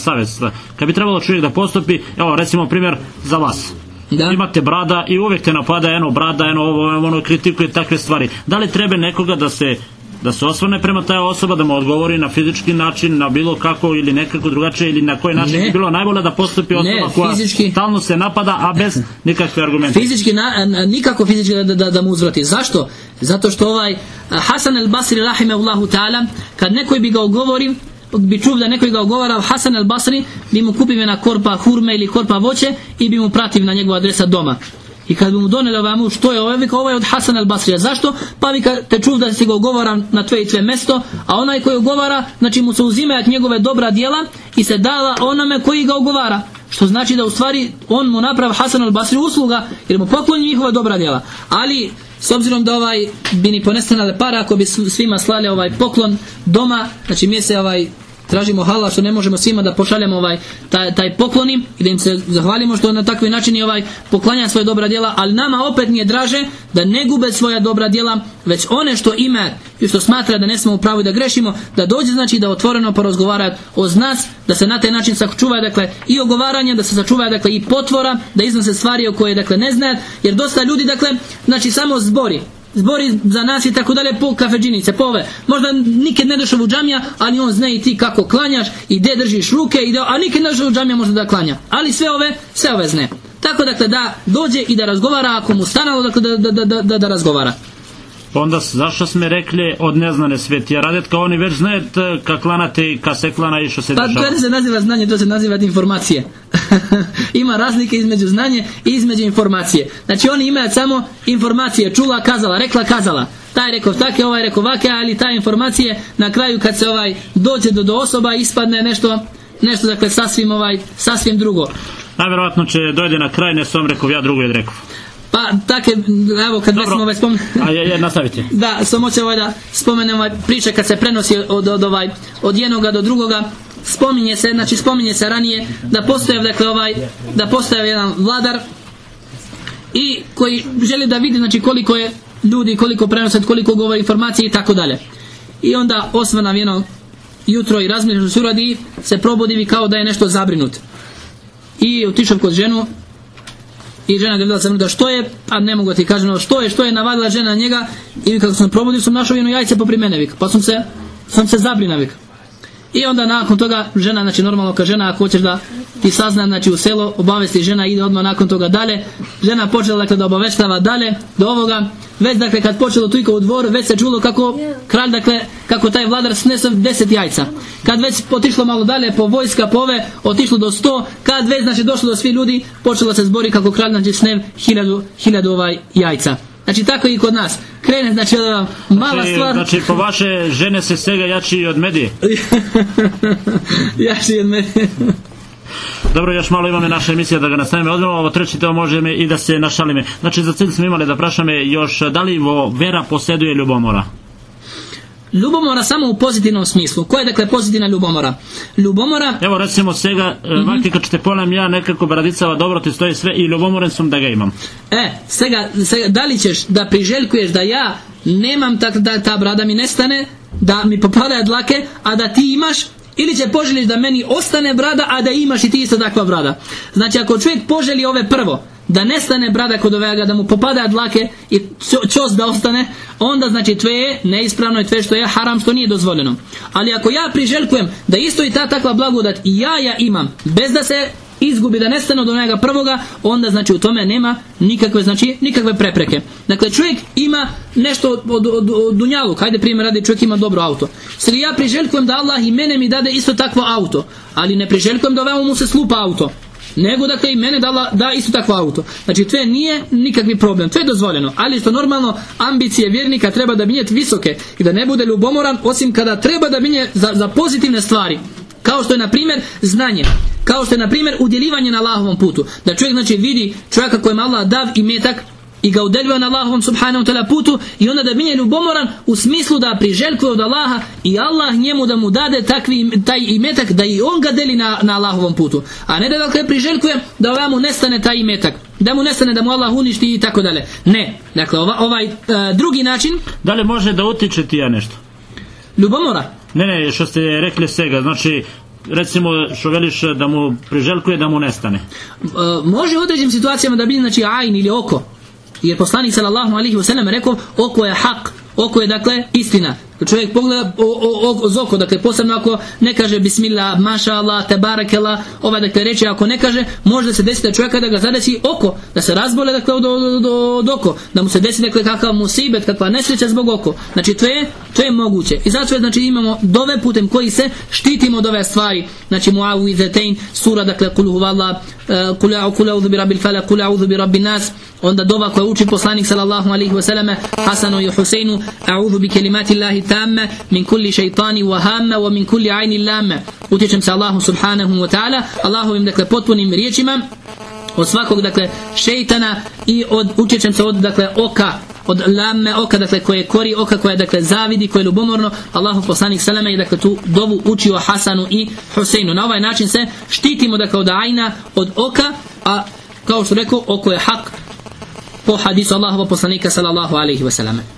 kad bi trebalo čovjek da postupi, evo recimo primjer za vas. Da. Imate brada i uvijek te napada eno brada, eno ovo, ono kritikuje takve stvari. Da li treba nekoga da se da se osvrne prema taj osoba, da mu odgovori na fizički način, na bilo kako ili nekako drugačije ili na koji način Ne. bi bilo najbolje da postupi osoba Ne, koja fizički. stalno se napada, a bez nikakve argumente. Fizički, na, nikako fizički da, da, da mu uzvrati. Zašto? Zato što ovaj a, Hasan el Basri rahimehullahu ta'ala, kad neko bi ga ogovori, bi čuv da neko ga ogovara Hasan el Basri, bi mu kupio jedna korpa hurme ili korpa voće i bi mu prativ na njegova adresa doma. I kad bi mu doneli ovamu što je kao ovo je od Hasan el Basrija. Zašto? Pa vi kad te čuv da se ga ogovara na tvoje i tvoje mesto, a onaj koji ogovara, znači mu se uzimaju njegove dobra djela i se dala onome koji ga ogovara. Što znači da u stvari on mu napravi Hasan al Basri usluga jer mu pokloni njihova dobra djela. Ali s obzirom da ovaj bi ni ponestanale para ako bi svima slali ovaj poklon doma, znači mi se ovaj tražimo hala što ne možemo svima da pošaljemo ovaj taj, taj poklonim i da im se zahvalimo što na takvi način i ovaj poklanja svoje dobra djela, ali nama opet nije draže da ne gube svoja dobra djela, već one što ima i što smatra da ne smo u pravu i da grešimo, da dođe znači da otvoreno porazgovara o nas, da se na taj način sačuva dakle i ogovaranje, da se sačuva dakle i potvora, da iznose stvari o koje dakle ne zna, jer dosta ljudi dakle znači samo zbori zbori za nas i tako dalje po kafeđinice, po ove. Možda nikad ne došao u džamija, ali on zna i ti kako klanjaš i gdje držiš ruke, i da, a nikad ne došao u džamija možda da klanja. Ali sve ove, sve ove zne. Tako dakle da dođe i da razgovara ako mu stanalo dakle da, da, da, da, da razgovara. Pa onda zašto sme rekli od neznane sveti? Jer radet kao oni već znaju t- ka klanate i ka se klana i što se Pa dešava. to se naziva znanje, to se naziva informacije. Ima razlike između znanje i između informacije. Znači oni imaju samo informacije, čula, kazala, rekla, kazala. Taj rekao take, ovaj rekao vake, ali ta informacije na kraju kad se ovaj dođe do, do osoba ispadne nešto nešto dakle sasvim ovaj sasvim drugo. Najvjerojatno će dojde na kraj, ne sam rekao, ja drugo je rekao. Pa take, evo kad već smo ovaj a je, je, nastavite. Da, samo će ovaj da spomenem ovaj priče kad se prenosi od, od, ovaj, od jednoga do drugoga spominje se, znači spominje se ranije da postoje dakle ovaj, da postoje jedan vladar i koji želi da vidi znači koliko je ljudi, koliko prenose, koliko govori informacije i tako dalje. I onda osvanom jedno jutro i razmišlja što uradi se probudi kao da je nešto zabrinut. I otišao kod ženu i žena gledala sam da što je, a ne mogu ti kažem što je, što je navadila žena na njega i kako sam probudio sam našao jedno jajce popri mene vik, pa sam se, sam se zabrina vik. I onda nakon toga žena, znači normalno kao žena ako hoćeš da ti sazna znači u selo, obavesti žena ide odmah nakon toga dalje. Žena počela dakle da obaveštava dalje do ovoga. Već dakle kad počelo tujka u dvoru, već se čulo kako kralj dakle kako taj vladar snese deset jajca. Kad već otišlo malo dalje po vojska pove, otišlo do sto, kad već znači došlo do svi ljudi, počelo se zbori kako kralj znači sne hiljadu, hiljadu ovaj jajca. Znači tako i kod nas. Krene znači ova mala Znači, stvar. znači, po vaše žene se svega jači od medije. Jaši od mene. Dobro, još malo imamo naša emisija da ga nastavimo odmah, ovo treći to možemo i da se našalime. Znači, za cilj smo imali da prašame još da li vo vera posjeduje ljubomora. Ljubomora samo u pozitivnom smislu. Koja je dakle pozitivna ljubomora? Ljubomora, Evo recimo svega, mm Mhm. kad ćete polam ja nekako bradicava dobro ti stoji sve i ljubomoren sam da ga imam. e, svega, svega, da li ćeš da priželjkuješ da ja nemam tak, da ta brada mi nestane, da mi popadaju dlake, a da ti imaš ili će poželiš da meni ostane brada, a da imaš i ti isto takva brada. Znači ako čovjek poželi ove prvo, da nestane brada kod ovega, da mu popada dlake i čo- čos da ostane, onda znači tve je neispravno i tve što je haram, što nije dozvoljeno. Ali ako ja priželjkujem da isto i ta takva blagodat i ja ja imam, bez da se izgubi da nestane od onoga prvoga, onda znači u tome nema nikakve znači nikakve prepreke. Dakle čovjek ima nešto od, od, od dunjalu, kajde primjer radi čovjek ima dobro auto. Sada ja priželjkujem da Allah i mene mi dade isto takvo auto, ali ne priželjkujem da ovamo mu se slupa auto nego dakle i mene dala, da isto takvo auto. Znači to nije nikakvi problem, to je dozvoljeno, ali što normalno ambicije vjernika treba da binjeti visoke i da ne bude ljubomoran osim kada treba da binje za, za pozitivne stvari. Kao što je na primjer znanje, kao što je na primjer udjeljivanje na Allahovom putu. Da čovjek znači vidi čovjeka kojem Allah dav i metak i ga udeljuje na Allahovom subhanahu ta'ala putu i onda da binje ljubomoran u smislu da priželjkuje od Allaha i Allah njemu da mu dade takvi, taj imetak da i on ga deli na, na Allahovom putu. A ne da dakle priželjkuje da ovaj mu nestane taj imetak da mu nestane da mu Allah uništi i tako dalje. Ne, dakle ova, ovaj e, drugi način Da li može da utiče ti ja nešto? ljubomora? Ne, ne, što ste rekli svega, znači recimo što veliš da mu priželjkuje da mu nestane. E, može u određenim situacijama da bi znači ajn ili oko jer poslanik sallallahu alaihi wasallam rekao oko je hak oko je dakle istina čovjek pogleda o, oko dakle posebno ako ne kaže bismillah maša Allah tebarakela ovaj dakle reći ako ne kaže može se desiti da čovjeka da ga zadesi oko da se razbole dakle od, od, od, oko da mu se desi dakle kakav musibet kakva nesreća zbog oko. Znači to je to je moguće. I zato znači imamo dove putem koji se štitimo od ove stvari. Znači muawizetein sura dakle kul huvallah kul kul a'udhu bi rabbil falaq kul a'udhu bi rabbin nas onda dova koja uči poslanik sallallahu alaihi wasallam Hasanu i Huseinu a'udhu bi kelimati tamme min kulli šeitani wa hamma wa min kulli ajni lamme utječem se Allahu subhanahu wa ta'ala Allahovim dakle potpunim riječima od svakog dakle šeitana i od utječem se od dakle oka od lame oka dakle koje kori oka koje dakle zavidi koje je ljubomorno. Allahu poslanik salama je dakle tu dovu učio Hasanu i Huseinu. Na ovaj način se štitimo dakle od ajna od oka a kao što rekao oko je hak po hadisu Allahova poslanika sallallahu alaihi wasallam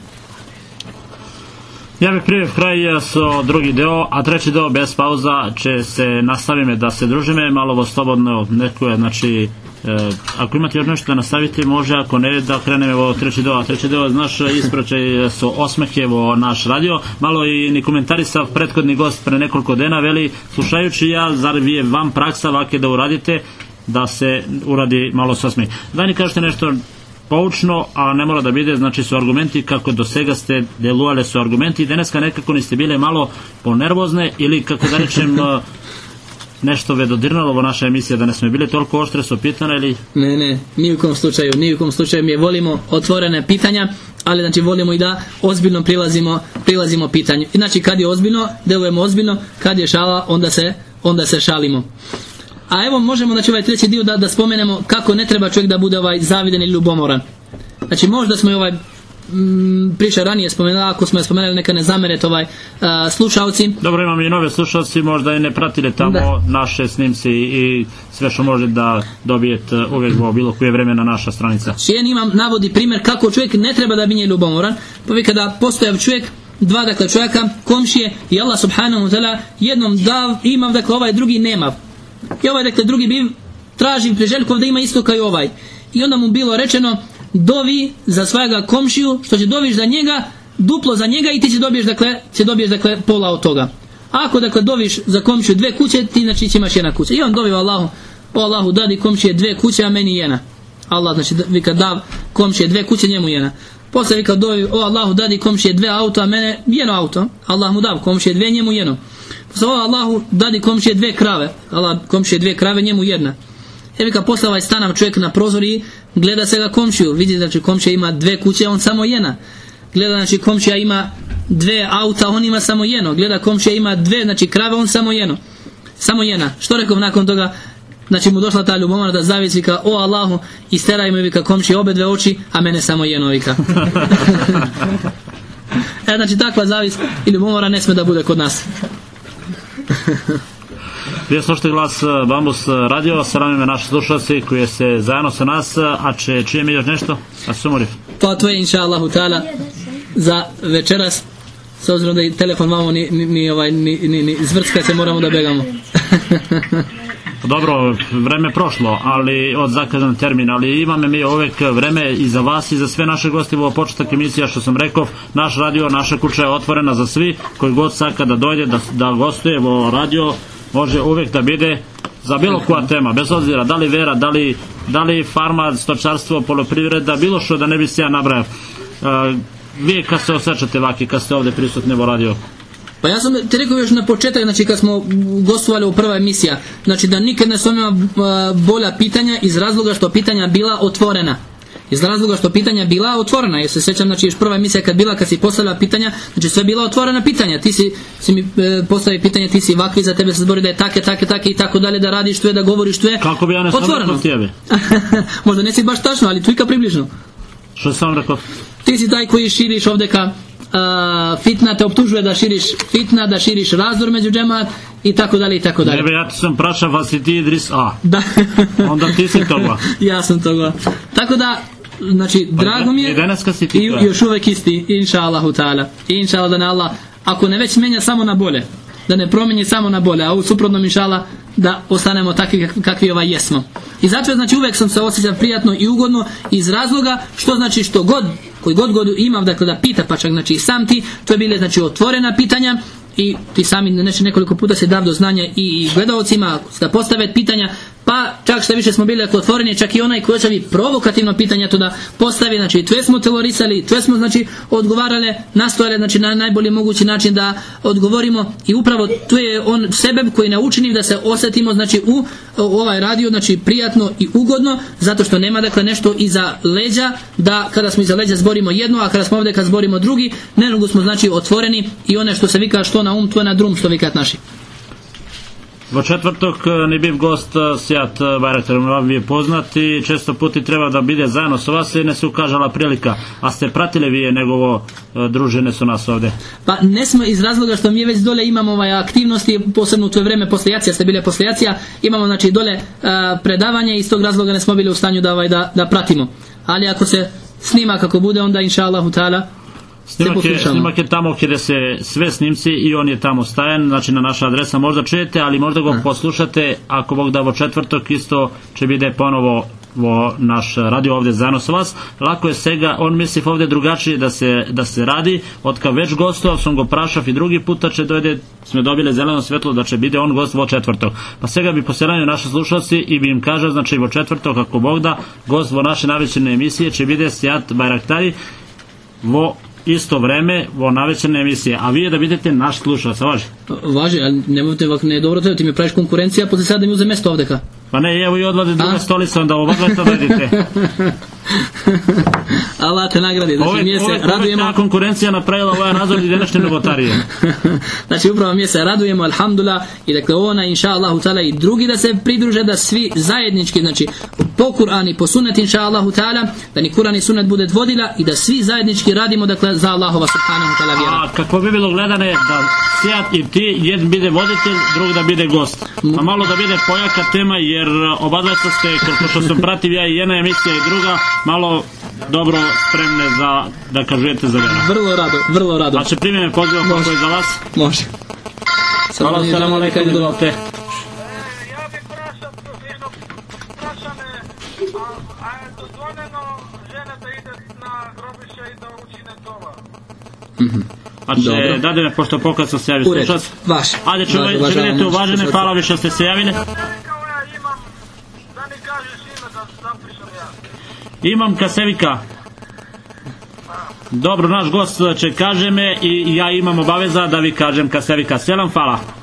Ja bih prije kraj so drugi deo, a treći deo bez pauza će se nastavime da se družime. Malo slobodno neko je, znači e, ako imate još nešto da nastavite može, ako ne da kreneme ovo treći deo, a treći deo znaš ispraćaj su osmehevo naš radio. Malo i ni komentarisa prethodni gost pre nekoliko dana veli slušajući ja, zar vi je vam praksa vake da uradite da se uradi malo s osmeh. Da ni kažete nešto poučno, a ne mora da bide, znači su argumenti kako do svega ste deluale su argumenti i deneska nekako niste bile malo ponervozne ili kako da rečem eh, nešto vedodirnalo ovo naša emisija da ne smo bile toliko oštre su pitane ili Ne, ne, ni u kom slučaju, ni u kom slučaju mi je volimo otvorene pitanja, ali znači volimo i da ozbiljno prilazimo, prilazimo pitanju. I Znači kad je ozbiljno, delujemo ozbiljno, kad je šala, onda se, onda se šalimo. A evo možemo znači ovaj treći dio da, da spomenemo kako ne treba čovjek da bude ovaj zaviden ili ljubomoran. Znači možda smo i ovaj mm, priča ranije spomenula, ako smo je spomenuli neka ne zamerete ovaj a, slušalci. dobro imamo i nove slušalci možda i ne pratili tamo Da. naše snimci i sve što može da dobijete uvijek u bilo koje vreme na naša stranica Šijen imam navodi primjer kako čovjek ne treba da binje ljubomoran. Pa vi kada postojav čovjek, dva dakle čovjeka, komšije i Allah subhanahu wa ta'ala jednom dav, imam dakle ovaj drugi nema. I ovaj dakle drugi bi traži priželjkov da ima isto kao i ovaj. I onda mu bilo rečeno dovi za svojega komšiju, što će doviš za njega, duplo za njega i ti će dobiješ dakle, će dobiješ dakle pola od toga. Ako dakle doviš za komšiju dve kuće, ti znači imaš jedna kuća. I on dovi Allahu, o Allahu dadi komšije dve kuće, a meni jedna. Allah znači vi kad dav komšije dve kuće njemu jedna. Posle vi kad dovi o Allahu dadi komšije dve auto, a mene jedno auto. Allah mu dav komšije dve njemu jedno. O Allahu dadi komšije dve krave. Allah komšije dve krave njemu jedna. Evi kad posle ovaj stanav čovjek na prozori gleda se ga komšiju, vidi znači komšija ima dve kuće, on samo jedna. Gleda znači komšija ima dve auta, on ima samo jedno. Gleda komšija ima dve, znači krave, on samo jedno. Samo jedna. Što rekao nakon toga? Znači mu došla ta ljubomora da zavisi ka o Allahu isteraj mi vika komši obe dve oči, a mene samo jedno vika. e, znači takva zavis i ljubomora ne sme da bude kod nas. Prije slušate glas eh, Bambus radio, sramime naši slušalci koji se zajedno sa nas, eh, a če čujem još nešto? A sumorif. Pa to je inša Allahu ta'ala za večeras s obzirom da i telefon vamo ni, ni, ni, ovaj, ni, ni, ni zvrcka se moramo da begamo. Dobro, vreme prošlo, ali od zakazan termin, ali imamo mi uvek vreme i za vas i za sve naše gosti ovo početak emisija što sam rekao, naš radio, naša kuća je otvorena za svi koji god saka da dođe da, da gostuje ovo radio može uvek da bide za bilo koja tema, bez obzira da li vera, da li, da li farma, stočarstvo, poljoprivreda, bilo što da ne bi se ja nabrao. Uh, vi kad se osjećate vaki, kad ste ovde prisutni u radio? Pa ja sam ti rekao još na početak, znači kad smo gostovali u prva emisija, znači da nikad ne ima bolja pitanja iz razloga što pitanja bila otvorena. Iz razloga što pitanja bila otvorena, jer se sjećam, znači još prva emisija kad bila, kad si postavila pitanja, znači sve bila otvorena pitanja, ti si, si mi e, postavi pitanje, ti si vakvi, za tebe se zbori da je take, take, take i tako dalje, da radiš tu je, da govoriš tu je. Kako bi ja ne Otvoreno. tebe? Možda nesi baš tačno, ali tuika približno. Što sam rekao? Ti si taj koji širiš ovdje ka fitna, te optužuje da širiš fitna, da širiš razdor među džemat i tako dalje i tako dalje. Nebe, ja sam prašao, vas si ti Idris A. Da. Onda ti si toga. ja sam toga. Tako da, znači, drago mi je i danas kad si ti i još uvek isti, inša Allahu ta'ala. Inša Allah da ne Allah, ako ne već menja samo na bolje, da ne promijeni samo na bolje, a u suprotnom inša Allah da ostanemo takvi kak- kakvi ovaj jesmo. I zato znači uvek sam se osjećao prijatno i ugodno iz razloga što znači što god koji god god imam dakle da pita pa čak znači i sam ti to je bile znači otvorena pitanja i ti sami znači nekoliko puta se dav do znanja i, i gledaocima da postave pitanja pa čak što više smo bili ako otvoreni čak i onaj koji bi provokativno pitanja to da postavi znači sve smo teorisali sve smo znači odgovarale nastojale znači na najbolji mogući način da odgovorimo i upravo tu je on sebe koji ne učini da se osjetimo znači u, ovaj radio znači prijatno i ugodno zato što nema dakle nešto iza leđa da kada smo iza leđa zborimo jedno a kada smo ovdje kad zborimo drugi ne smo znači otvoreni i one što se vika što na um to je na drum što vikat naši Во четврток е, ни бив гост е, Сјат е, Байрактар, вам ви е познат и често пути треба да биде заедно со вас и не се укажала прилика. А сте пратиле вие негово е, дружење со нас овде? Pa ne smo iz razloga što mi već dole imamo ovaj aktivnosti, posebno u to vrijeme poslejacija, ste bile poslejacija, imamo znači dole a, predavanje i iz tog razloga ne smo bili u stanju da, ovaj, da, da pratimo. Ali ako se snima kako bude, onda inša Allahu ta'ala Snimak je, snimak je tamo gdje se sve snimci i on je tamo stajan, znači na naša adresa možda čujete, ali možda ga poslušate, ako Bog da vo četvrtok isto će biti ponovo vo naš radio ovdje zanos vas. Lako je svega, on misli ovdje drugačije da se, da se radi, od kad već gostov sam go prašav i drugi puta će dojde, smo dobili zeleno svjetlo da će biti on gost vo četvrtok. Pa svega bi poseranio naše slušalci i bi im kažao, znači vo četvrtok ako Bog da, gost vo naše navičene emisije će biti Sjat Bajraktari vo isto vreme vo navečerne emisije, a vi da vidite naš slušalac, važi? Pa, važi, ali nemojte vak ne dobro treba, ti mi praviš konkurencija, posle sada mi uze mesto ovdeka. Pa ne, evo i odlaze druga stolica, onda obavljate da vidite. Allah te nagradi. Znači, ove, mi se ove, radujemo... Ove konkurencija napravila ova razvoj i današnje novotarije. znači, upravo mi se radujemo, alhamdulillah, i dakle ona, inša Allahu ta'ala, i drugi da se pridruže, da svi zajednički, znači, po Kur'an i po sunnet, inša Allahu ta'ala, da ni Kur'an i sunnet bude dvodila i da svi zajednički radimo, dakle, za Allahova subhanahu ta'ala vjera. A kako bi bilo gledane, da Sijat i ti, jedan bide voditelj, drug da bide gost. A malo da bide pojaka tema, jer obadva ste, koliko što sam pratio ja i jedna emisija i druga, malo dobro spremne za, da kažete za vera. Vrlo rado, vrlo rado. A će primjene poziva kako je za vas? Može. Samo Hvala, salam alaikum, izvolite. Mm-hmm. A će dadene, pošto pokaz sam se javio slušac. Vaš. Ajde, čuvajte, uvažene, hvala više što ste se javili. Imam kasevika. Dobro, naš gost će kaže me i ja imam obaveza da vi kažem kasevika. Selam, hvala.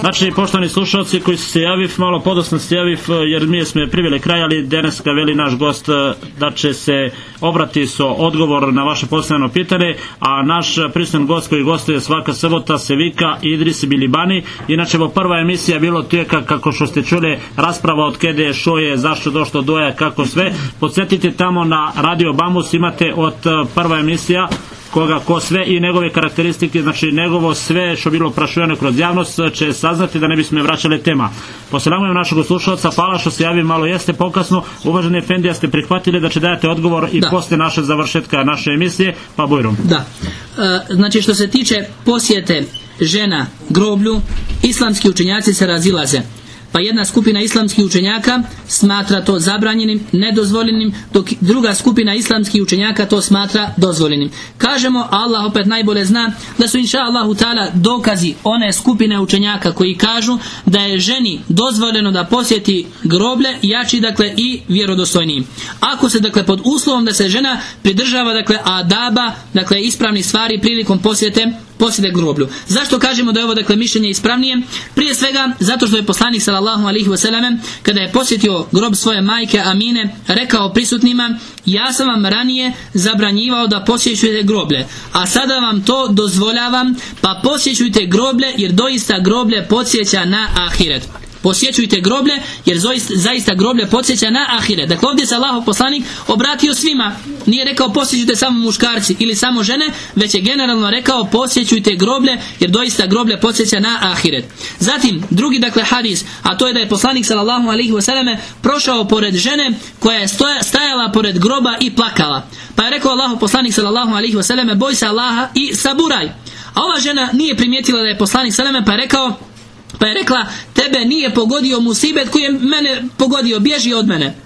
Znači, poštovani slušalci koji su se javili, malo podosno se javiv, jer mi smo priveli kraj, ali danas ga veli naš gost e, da će se obrati so odgovor na vaše postavljeno pitanje, a naš pristan gost koji gostuje svaka sabota se vika Idris Bilibani. Inače, bo prva emisija bilo tijeka, kako što ste čuli, rasprava od kede, što je, zašto došlo doja, kako sve. Podsjetite tamo na Radio Bambus imate od e, prva emisija koga ko sve i njegove karakteristike, znači njegovo sve što bilo prašujeno kroz javnost e, će saznati da ne bismo vraćali tema. Poselamujemo našeg slušalca, hvala što se javi malo jeste pokasno. Uvaženi Efendija ste prihvatili da će dajete odgovor i da. poslije naše završetka naše emisije, pa bujrom. Da, e, znači što se tiče posjete žena groblju, islamski učenjaci se razilaze. Pa jedna skupina islamskih učenjaka smatra to zabranjenim, nedozvoljenim, dok druga skupina islamskih učenjaka to smatra dozvoljenim. Kažemo, Allah opet najbolje zna, da su inša Allahu ta'ala dokazi one skupine učenjaka koji kažu da je ženi dozvoljeno da posjeti groblje jači dakle i vjerodostojniji. Ako se dakle pod uslovom da se žena pridržava dakle adaba, dakle ispravnih stvari prilikom posjete posjete groblju. Zašto kažemo da je ovo dakle mišljenje ispravnije? Prije svega zato što je poslanik sallallahu alaihi wasallam kada je posjetio grob svoje majke Amine rekao prisutnima ja sam vam ranije zabranjivao da posjećujete groblje a sada vam to dozvoljavam pa posjećujte groblje jer doista groblje podsjeća na ahiret posjećujte groblje jer zaista, zaista groblje podsjeća na ahire. Dakle ovdje se Allahov poslanik obratio svima. Nije rekao posjećujte samo muškarci ili samo žene, već je generalno rekao posjećujte groblje jer doista groblje podsjeća na ahiret. Zatim drugi dakle hadis, a to je da je poslanik sallallahu alaihi wasallam prošao pored žene koja je stajala pored groba i plakala. Pa je rekao Allahov poslanik sallallahu alaihi wasallam boj se Allaha i saburaj. A ova žena nije primijetila da je poslanik sallallahu pa je rekao pa je rekla, tebe nije pogodio musibet koji je mene pogodio, bježi od mene.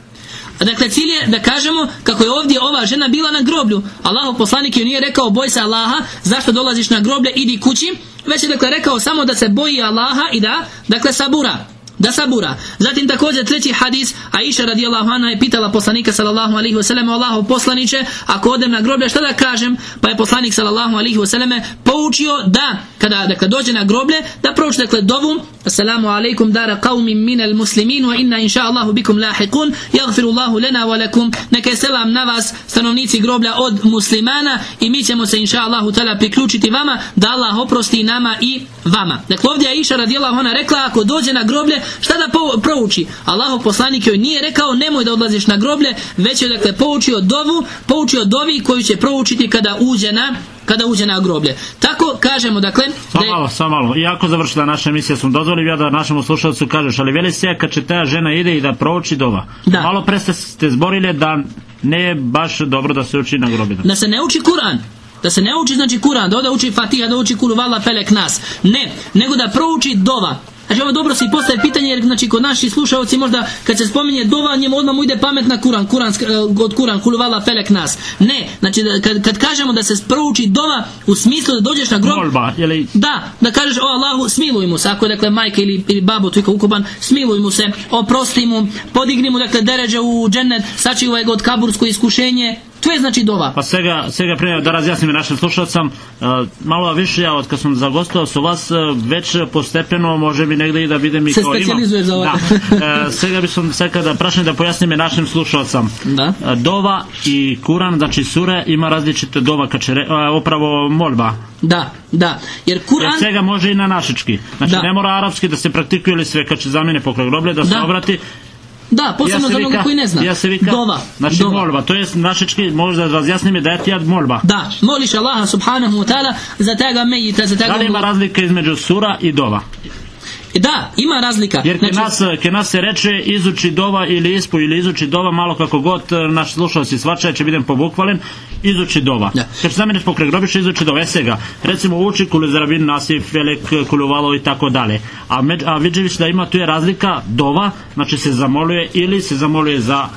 Dakle, cilj je da kažemo kako je ovdje ova žena bila na groblju. Allahov poslanik joj nije rekao boj se Allaha, zašto dolaziš na groblje, idi kući, već je dakle rekao samo da se boji Allaha i da, dakle, sabura da sabura. Zatim također treći hadis, Aisha radijallahu anha je pitala poslanika sallallahu alaihi wasallam, Allahu poslaniće, ako odem na groblje, šta da kažem? Pa je poslanik sallallahu alaihi wasallam poučio da, kada dakle, dođe na groblje, da prouči dakle dovu, Assalamu alaikum dara qawmin minal muslimin wa inna inša Allahu bikum lahiqun, jagfiru Allahu lena wa lakum, neka je selam na vas, stanovnici groblja od muslimana i mi ćemo se inša Allahu tala priključiti vama, da Allah oprosti nama i vama. Dakle, ovdje Aisha radijallahu anha rekla, ako dođe na groblje, šta da prouči? Allahov poslanik joj nije rekao nemoj da odlaziš na groblje, već je dakle poučio dovu, poučio dovi koju će proučiti kada uđe na kada uđe na groblje. Tako kažemo dakle Samo malo, samo malo. Iako završila naša emisija sam dozvolio ja da našemu slušalcu kažeš, ali veli se kad će ta žena ide i da prouči dova. Da. Malo pre ste, zborili da ne je baš dobro da se uči na groblje. da se ne uči Kur'an da se ne uči znači Kur'an, da ode uči Fatiha, da uči Kulu Vala Felek Nas. Ne, nego da prouči dova. Znači ovo dobro se i postaje pitanje jer znači kod naših slušalci možda kad se spominje dova njemu odmah mu ide pamet na Kuran, Kuran od Kuran, Kuluvala Felek nas. Ne, znači da, kad, kad kažemo da se prouči dova u smislu da dođeš na grob. Molba, jeli... Da, da kažeš o Allahu smiluj mu se, ako je dakle majka ili, ili babo tu ukupan, smiluj mu se, oprosti mu, podigni mu dakle deređe u džennet, sačuvaj ga od kabursko iskušenje, Тоа е значи дова. Па сега сега премиер да разјасниме нашим слушалцам, мало више ја откако сум загостувал со вас веќе постепено може би негде и да бидеме и Се специјализува за ова. Да. сега би сум сека да прашам да појасниме нашим слушалцам. Да. Дова и Куран, значи суре има различити дова каче оправо молба. Да, да. Јер Куран Јер сега може и на нашички. Значи да. не мора арапски да се практикува или све каче замине покрај гробле да се да. обрати da Da. Da, posebno za onoga koji ne zna. Ja se vika, Dova. znači dova. molba, to je našički, možda da razjasnim je da je tijad molba. Da, moliš Allaha subhanahu wa ta'ala za tega mejita, za Da tega li ima razlika između sura i dova? Da, ima razlika. Jer kod Znači, nas, kod nas se reče izuči dova ili ispu ili izuči dova malo kako god e, naš slušalci svačaje će budem pobukvalen izuči dova. Da. Kad se zameniš pokraj grobiša izuči dova. Ese ga. Recimo uči kulu zarabin nasif, felek, kuluvalo i tako dalje. A, međ, a viđević da ima tu je razlika dova, znači se zamoluje ili se zamoluje za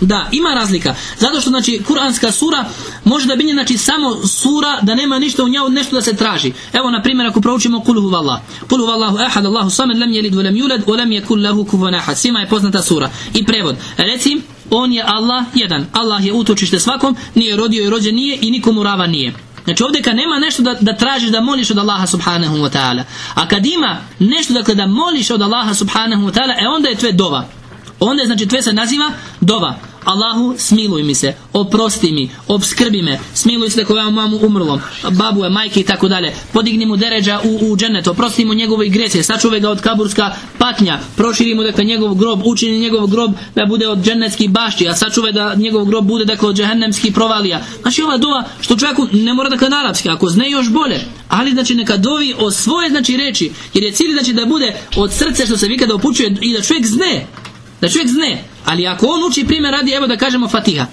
Da, ima razlika. Zato što znači kuranska sura može da biti znači samo sura da nema ništa u njoj nešto da se traži. Evo na primjer ako proučimo kul huvallah. Kul huvallahu ahad Allahu samad lam yalid wa lam yulad wa lam yakul lahu kufuwan ahad. Svima je poznata sura. I prevod. Reci on je Allah jedan. Allah je utočište svakom, nije rodio i rođen nije i nikomu ravan nije. Znači ovdje kad nema nešto da, da tražiš da moliš od Allaha subhanahu wa ta'ala. A kad ima nešto dakle da moliš od Allaha subhanahu wa ta'ala, e onda je tve dova. Onda znači tve se naziva dova. Allahu smiluj mi se, oprosti mi, obskrbi me, smiluj se koja mamu umrlom, babu je, majke i tako dalje, podigni mu deređa u, u džennet, oprosti mu njegove grece, sačuvaj ga od kaburska patnja, proširi mu dakle njegov grob, učini njegov grob da bude od džennetskih bašći, a sačuvaj da njegov grob bude dakle od džehennemskih provalija. Znači ova dova što čovjeku ne mora dakle na arapski, ako zna još bolje, ali znači neka dovi o svoje znači reči, jer je cilj znači da bude od srca što se vi kada upućuje i da čovjek zne, da čovjek zne, ali ako on uči primjer radi, evo da kažemo Fatiha.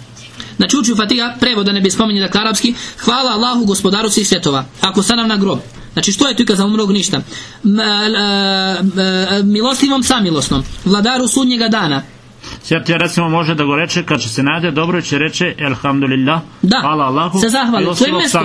Znači uči Fatiha, prevod da ne bi spominje dakle arapski, hvala Allahu gospodaru svih svjetova. Ako stanam na grob. Znači što je tu kad za umrog ništa? M, e, e, milostivom samilosnom, vladaru sudnjega dana, Sjeti recimo može da go reče kad će se nade dobro će reče Elhamdulillah Da, Hvala Allahu se zahvali. To je mesto.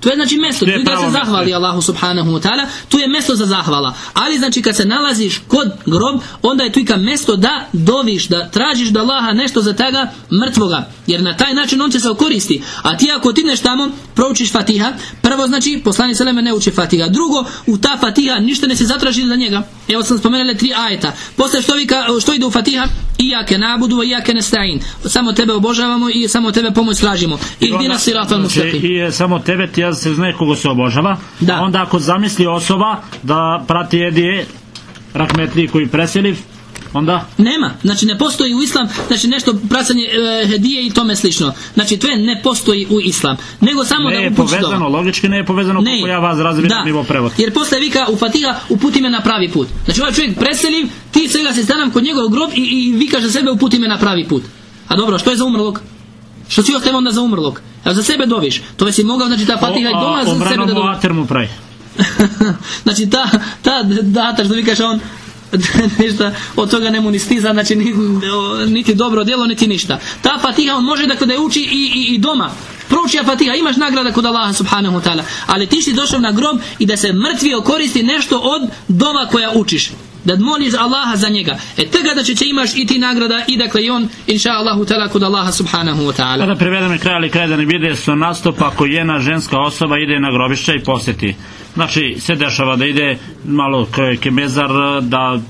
To je znači mesto. Je Tu da se mesto. zahvali Allahu subhanahu wa ta'ala. Tu je mesto za zahvala. Ali znači kad se nalaziš kod grob, onda je tu i ka mesto da doviš, da tražiš da Allaha nešto za tega mrtvoga. Jer na taj način on će se okoristi. A ti ako tidneš tamo, proučiš Fatiha, prvo znači poslani Seleme ne uči Fatiha. Drugo, u ta Fatiha ništa ne se zatraži za njega. Evo sam spomenuli tri ajeta. Posle što, vika, što ide u Fatiha? Iyake nabudu, iyake nesta'in. Samo tebe obožavamo i samo tebe pomoć tražimo. I Ihdina onda- siratal znači, mustaqim. I samo tebe ti ja se zna koga se obožava. Da. Onda ako zamisli osoba da prati jedije rahmetli koji preseli, onda Nema, znači ne postoji u islam, znači nešto pracanje e, hedije i tome slično. Znači to je ne postoji u islam, nego samo ne da je upući doma. povezano, logički ne je povezano Ne, kako ja vas razvijem da. nivo prevod. Jer posle vika u Fatiha uputi me na pravi put. Znači ovaj čovjek preseli, ti svega se stanam kod njegov grob i, i vikaš za sebe uputi me na pravi put. A dobro, što je za umrlog? Što si ostavio onda za umrlog? Evo za sebe doviš. To već si mogao, znači ta Fatiha i doma za sebe da doviš. znači ta, ta data što vi kaže on ništa od toga nemu ni stiza, znači ni- niti dobro djelo, niti ništa. Ta fatiha on može dakle da je uči i, i, i doma. Prouči fatiha, imaš nagrada kod Allaha subhanahu ta'ala. Ali ti si došao na grob i da se mrtvio koristi nešto od doma koja učiš. Da moliš Allaha za njega. E tega da će, će imaš i ti nagrada i dakle i on inša Allahu ta'ala kod Allaha subhanahu wa ta'ala. Kada prevedem kraj, ali kraj da ne vide su nastup ako jedna ženska osoba ide na grobište i posjeti. Znači, se dešava da ide malo kemezar, da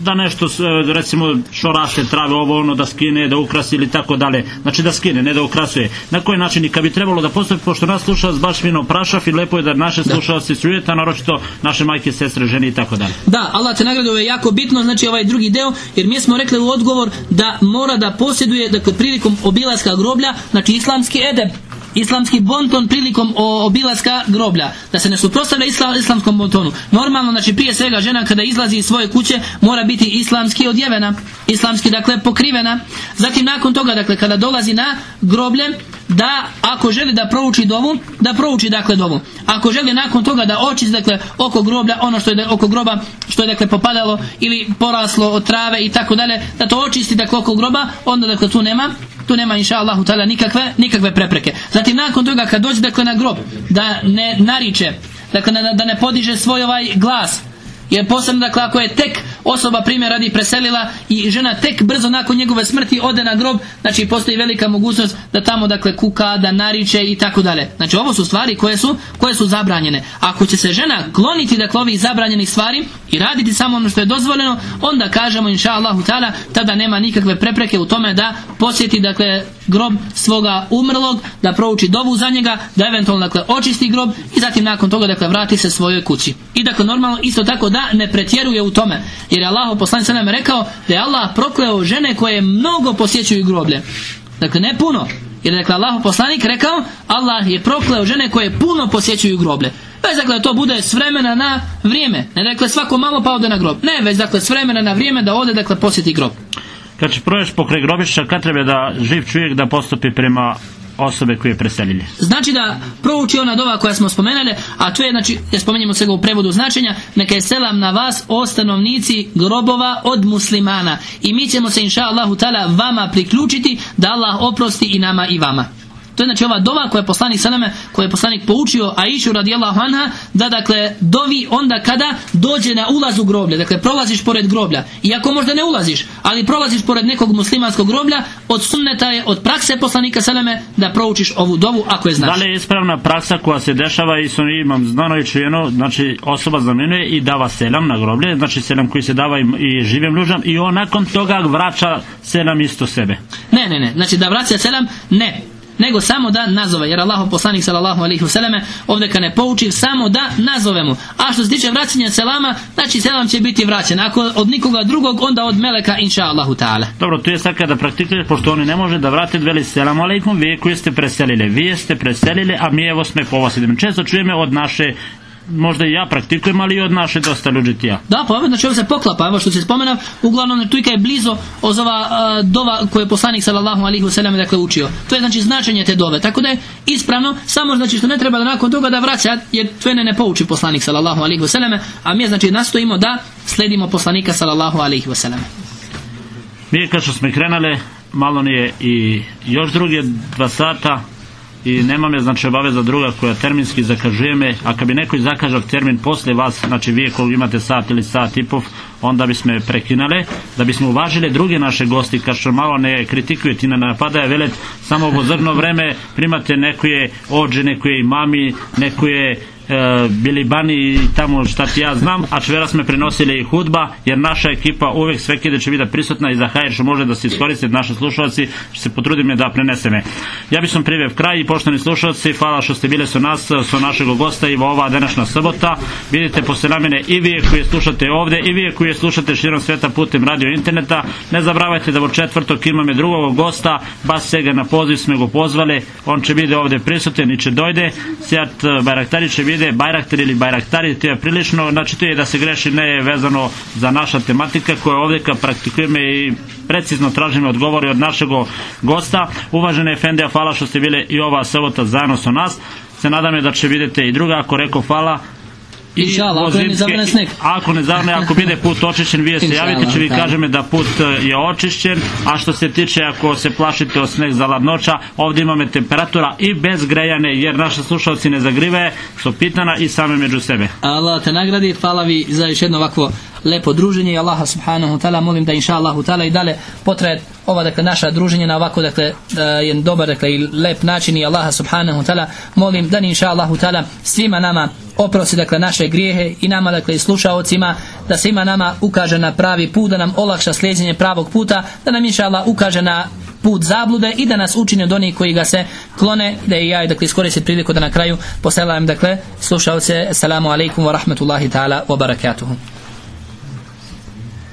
da nešto, s- recimo, što raste trave, ovo ono, da skine, da ukrasi ili tako dalje. Znači da skine, ne da ukrasuje. Na koji način i kad bi trebalo da postupi, pošto nas slušalac baš fino prašav i lepo je da naše slušalci čujete, a naročito naše majke, sestre, žene i tako dalje. Da, Allah te nagradi, ovo je jako bitno, znači ovaj drugi deo, jer mi smo rekli u odgovor da mora da posjeduje, dakle prilikom obilaska groblja, znači islamski edeb, islamski bonton prilikom obilaska groblja, da se ne suprotstavlja isla, islamskom bontonu. Normalno, znači prije svega žena kada izlazi iz svoje kuće mora biti islamski odjevena, islamski dakle pokrivena. Zatim nakon toga, dakle kada dolazi na groblje, da ako želi da prouči dovu, da prouči dakle dovu. Ako želi nakon toga da očisti dakle oko groblja, ono što je oko groba što je dakle popadalo ili poraslo od trave i tako dalje, da to očisti dakle oko groba, onda dakle tu nema tu nema inša Allahu ta'ala nikakve, nikakve prepreke. Zatim nakon toga kad dođe dakle na grob, da ne nariče, dakle da, da ne podiže svoj ovaj glas, jer posebno dakle ako je tek osoba primjer radi preselila i žena tek brzo nakon njegove smrti ode na grob, znači postoji velika mogućnost da tamo dakle kuka, da nariče i tako dalje. Znači ovo su stvari koje su, koje su zabranjene. Ako će se žena kloniti dakle ovih zabranjenih stvari i raditi samo ono što je dozvoljeno, onda kažemo inša Allahu ta'ala tada nema nikakve prepreke u tome da posjeti dakle grob svoga umrlog, da prouči dovu za njega, da eventualno dakle očisti grob i zatim nakon toga dakle vrati se svojoj kući. I dakle normalno isto tako da ne pretjeruje u tome. Jer je Allah poslanik sallam rekao da je Allah prokleo žene koje mnogo posjećuju groblje. Dakle ne puno. Jer dakle Allah poslanik rekao Allah je prokleo žene koje puno posjećuju groblje. Već dakle da to bude s vremena na vrijeme. Ne dakle svako malo pa ode na grob. Ne, već dakle s vremena na vrijeme da ode dakle posjeti grob. Kad će proješ pokraj grobišća, kad treba da živ čovjek da postupi prema osobe koje je preselili? Znači da prouči ona dova koja smo spomenuli, a to je, znači, ja spomenjemo svega u prevodu značenja, neka je selam na vas o grobova od muslimana. I mi ćemo se, inša Allahu ta'ala, vama priključiti da Allah oprosti i nama i vama. To je znači ova dova koja je poslanik Salame, koja je poslanik poučio Aishu radijallahu anha, da dakle dovi onda kada dođe na ulaz u groblje, dakle prolaziš pored groblja. Iako možda ne ulaziš, ali prolaziš pored nekog muslimanskog groblja, od sunneta je, od prakse poslanika Salame da proučiš ovu dovu ako je znaš. Da li je ispravna praksa koja se dešava i su imam znano i čujeno, znači osoba zamenuje i dava selam na groblje, znači selam koji se dava i, i živim lužam i on nakon toga vraća selam isto sebe. Ne, ne, ne. Znači da vraća selam, ne. Nego samo da nazove, jer Allah poslanik sallallahu alaihi vseleme ovdje kad ne pouči samo da nazovemo. A što se tiče vraćanja selama, znači selam će biti vraćen. Ako od nikoga drugog, onda od meleka inša Allahu ta'ala. Dobro, tu je sad kada praktikuješ, pošto oni ne može da vrate veli selam alaikum, vi koji ste preselili, vi ste preselili, a mi evo sme po vas idemo. Često čujeme od naše možda i ja praktikujem, ali i od naše dosta ljudi tija. Da, pa znači ovo se poklapa, evo što se spomena, uglavnom tu je blizo ozova a, dova koje je poslanik sallallahu alaihi wasallam dakle učio. To je znači značenje te dove. Tako da je ispravno, samo znači što ne treba da nakon toga da vraća, jer to ne, ne pouči poslanik sallallahu alaihi wasallam, a mi znači nastojimo da sledimo poslanika sallallahu alaihi wasallam. Mi kao što smo krenale, malo nije i još druge dva sata i nema me znači obaveza druga koja terminski zakažujeme a kad bi neko zakažao termin posle vas znači vi ako imate sat ili sat i pol onda bismo je prekinale da bismo uvažili druge naše gosti kad što malo ne kritikuju ti ne napadaje velet samo u zrno vreme primate neko je ođe, neko je imami neko je bili bani i tamo šta ti ja znam, a čvera sme prenosili i hudba, jer naša ekipa uvek sve kide će biti prisutna i za hajr što može da se iskoriste naši slušalci, što se potrudimo da preneseme. Ja bih sam privev kraj i poštovani slušalci, hvala što ste bili su nas, su našeg gosta i ova današnja sobota. Vidite posle namene i vi koji slušate ovde i vi koji slušate širom sveta putem radio interneta. Ne zabravajte da u četvrtok imamo drugog gosta, bas sega na poziv smo go pozvali, on će biti ovde prisutan i će dojde. Sjat Bajraktari će biti Bajraktar ili Bajraktari, to je prilično, znači to je da se greši ne je vezano za naša tematika koja ovde kad praktikujemo i precizno tražimo odgovore od našeg gosta. Uvažene Efendija, hvala što ste bili i ova sobota zajedno sa nas. Se nadam je da će vidjeti i druga, ako rekao hvala, i Inšallah, ako ne zavrne sneg. Ako ne ako bude put očišćen, vi se javite, će vi da. kažeme da put e, je očišćen, a što se tiče ako se plašite od sneg za ladnoća, ovdje imamo temperatura i bez grejane, jer naši slušalci ne zagrive, su pitana i same među sebe. Allah te nagradi, hvala vi za još jedno ovakvo lepo druženje i Allaha subhanahu ta'ala molim da inša Allahu ta'ala i dalje potraje ova dakle naša druženje na ovako dakle da je dobar dakle i lep način i Allaha subhanahu ta'ala. Molim da inša Allahu ta'ala svima nama oprosti dakle naše grijehe i nama dakle i slušaocima da svima nama ukaže na pravi put da nam olakša slijeđenje pravog puta da nam inša Allah ukaže na put zablude i da nas učini od onih koji ga se klone da i ja dakle iskoristim priliku da na kraju poselam dakle slušaoce. Assalamu alaikum wa rahmatullahi ta'ala wa barakatuhu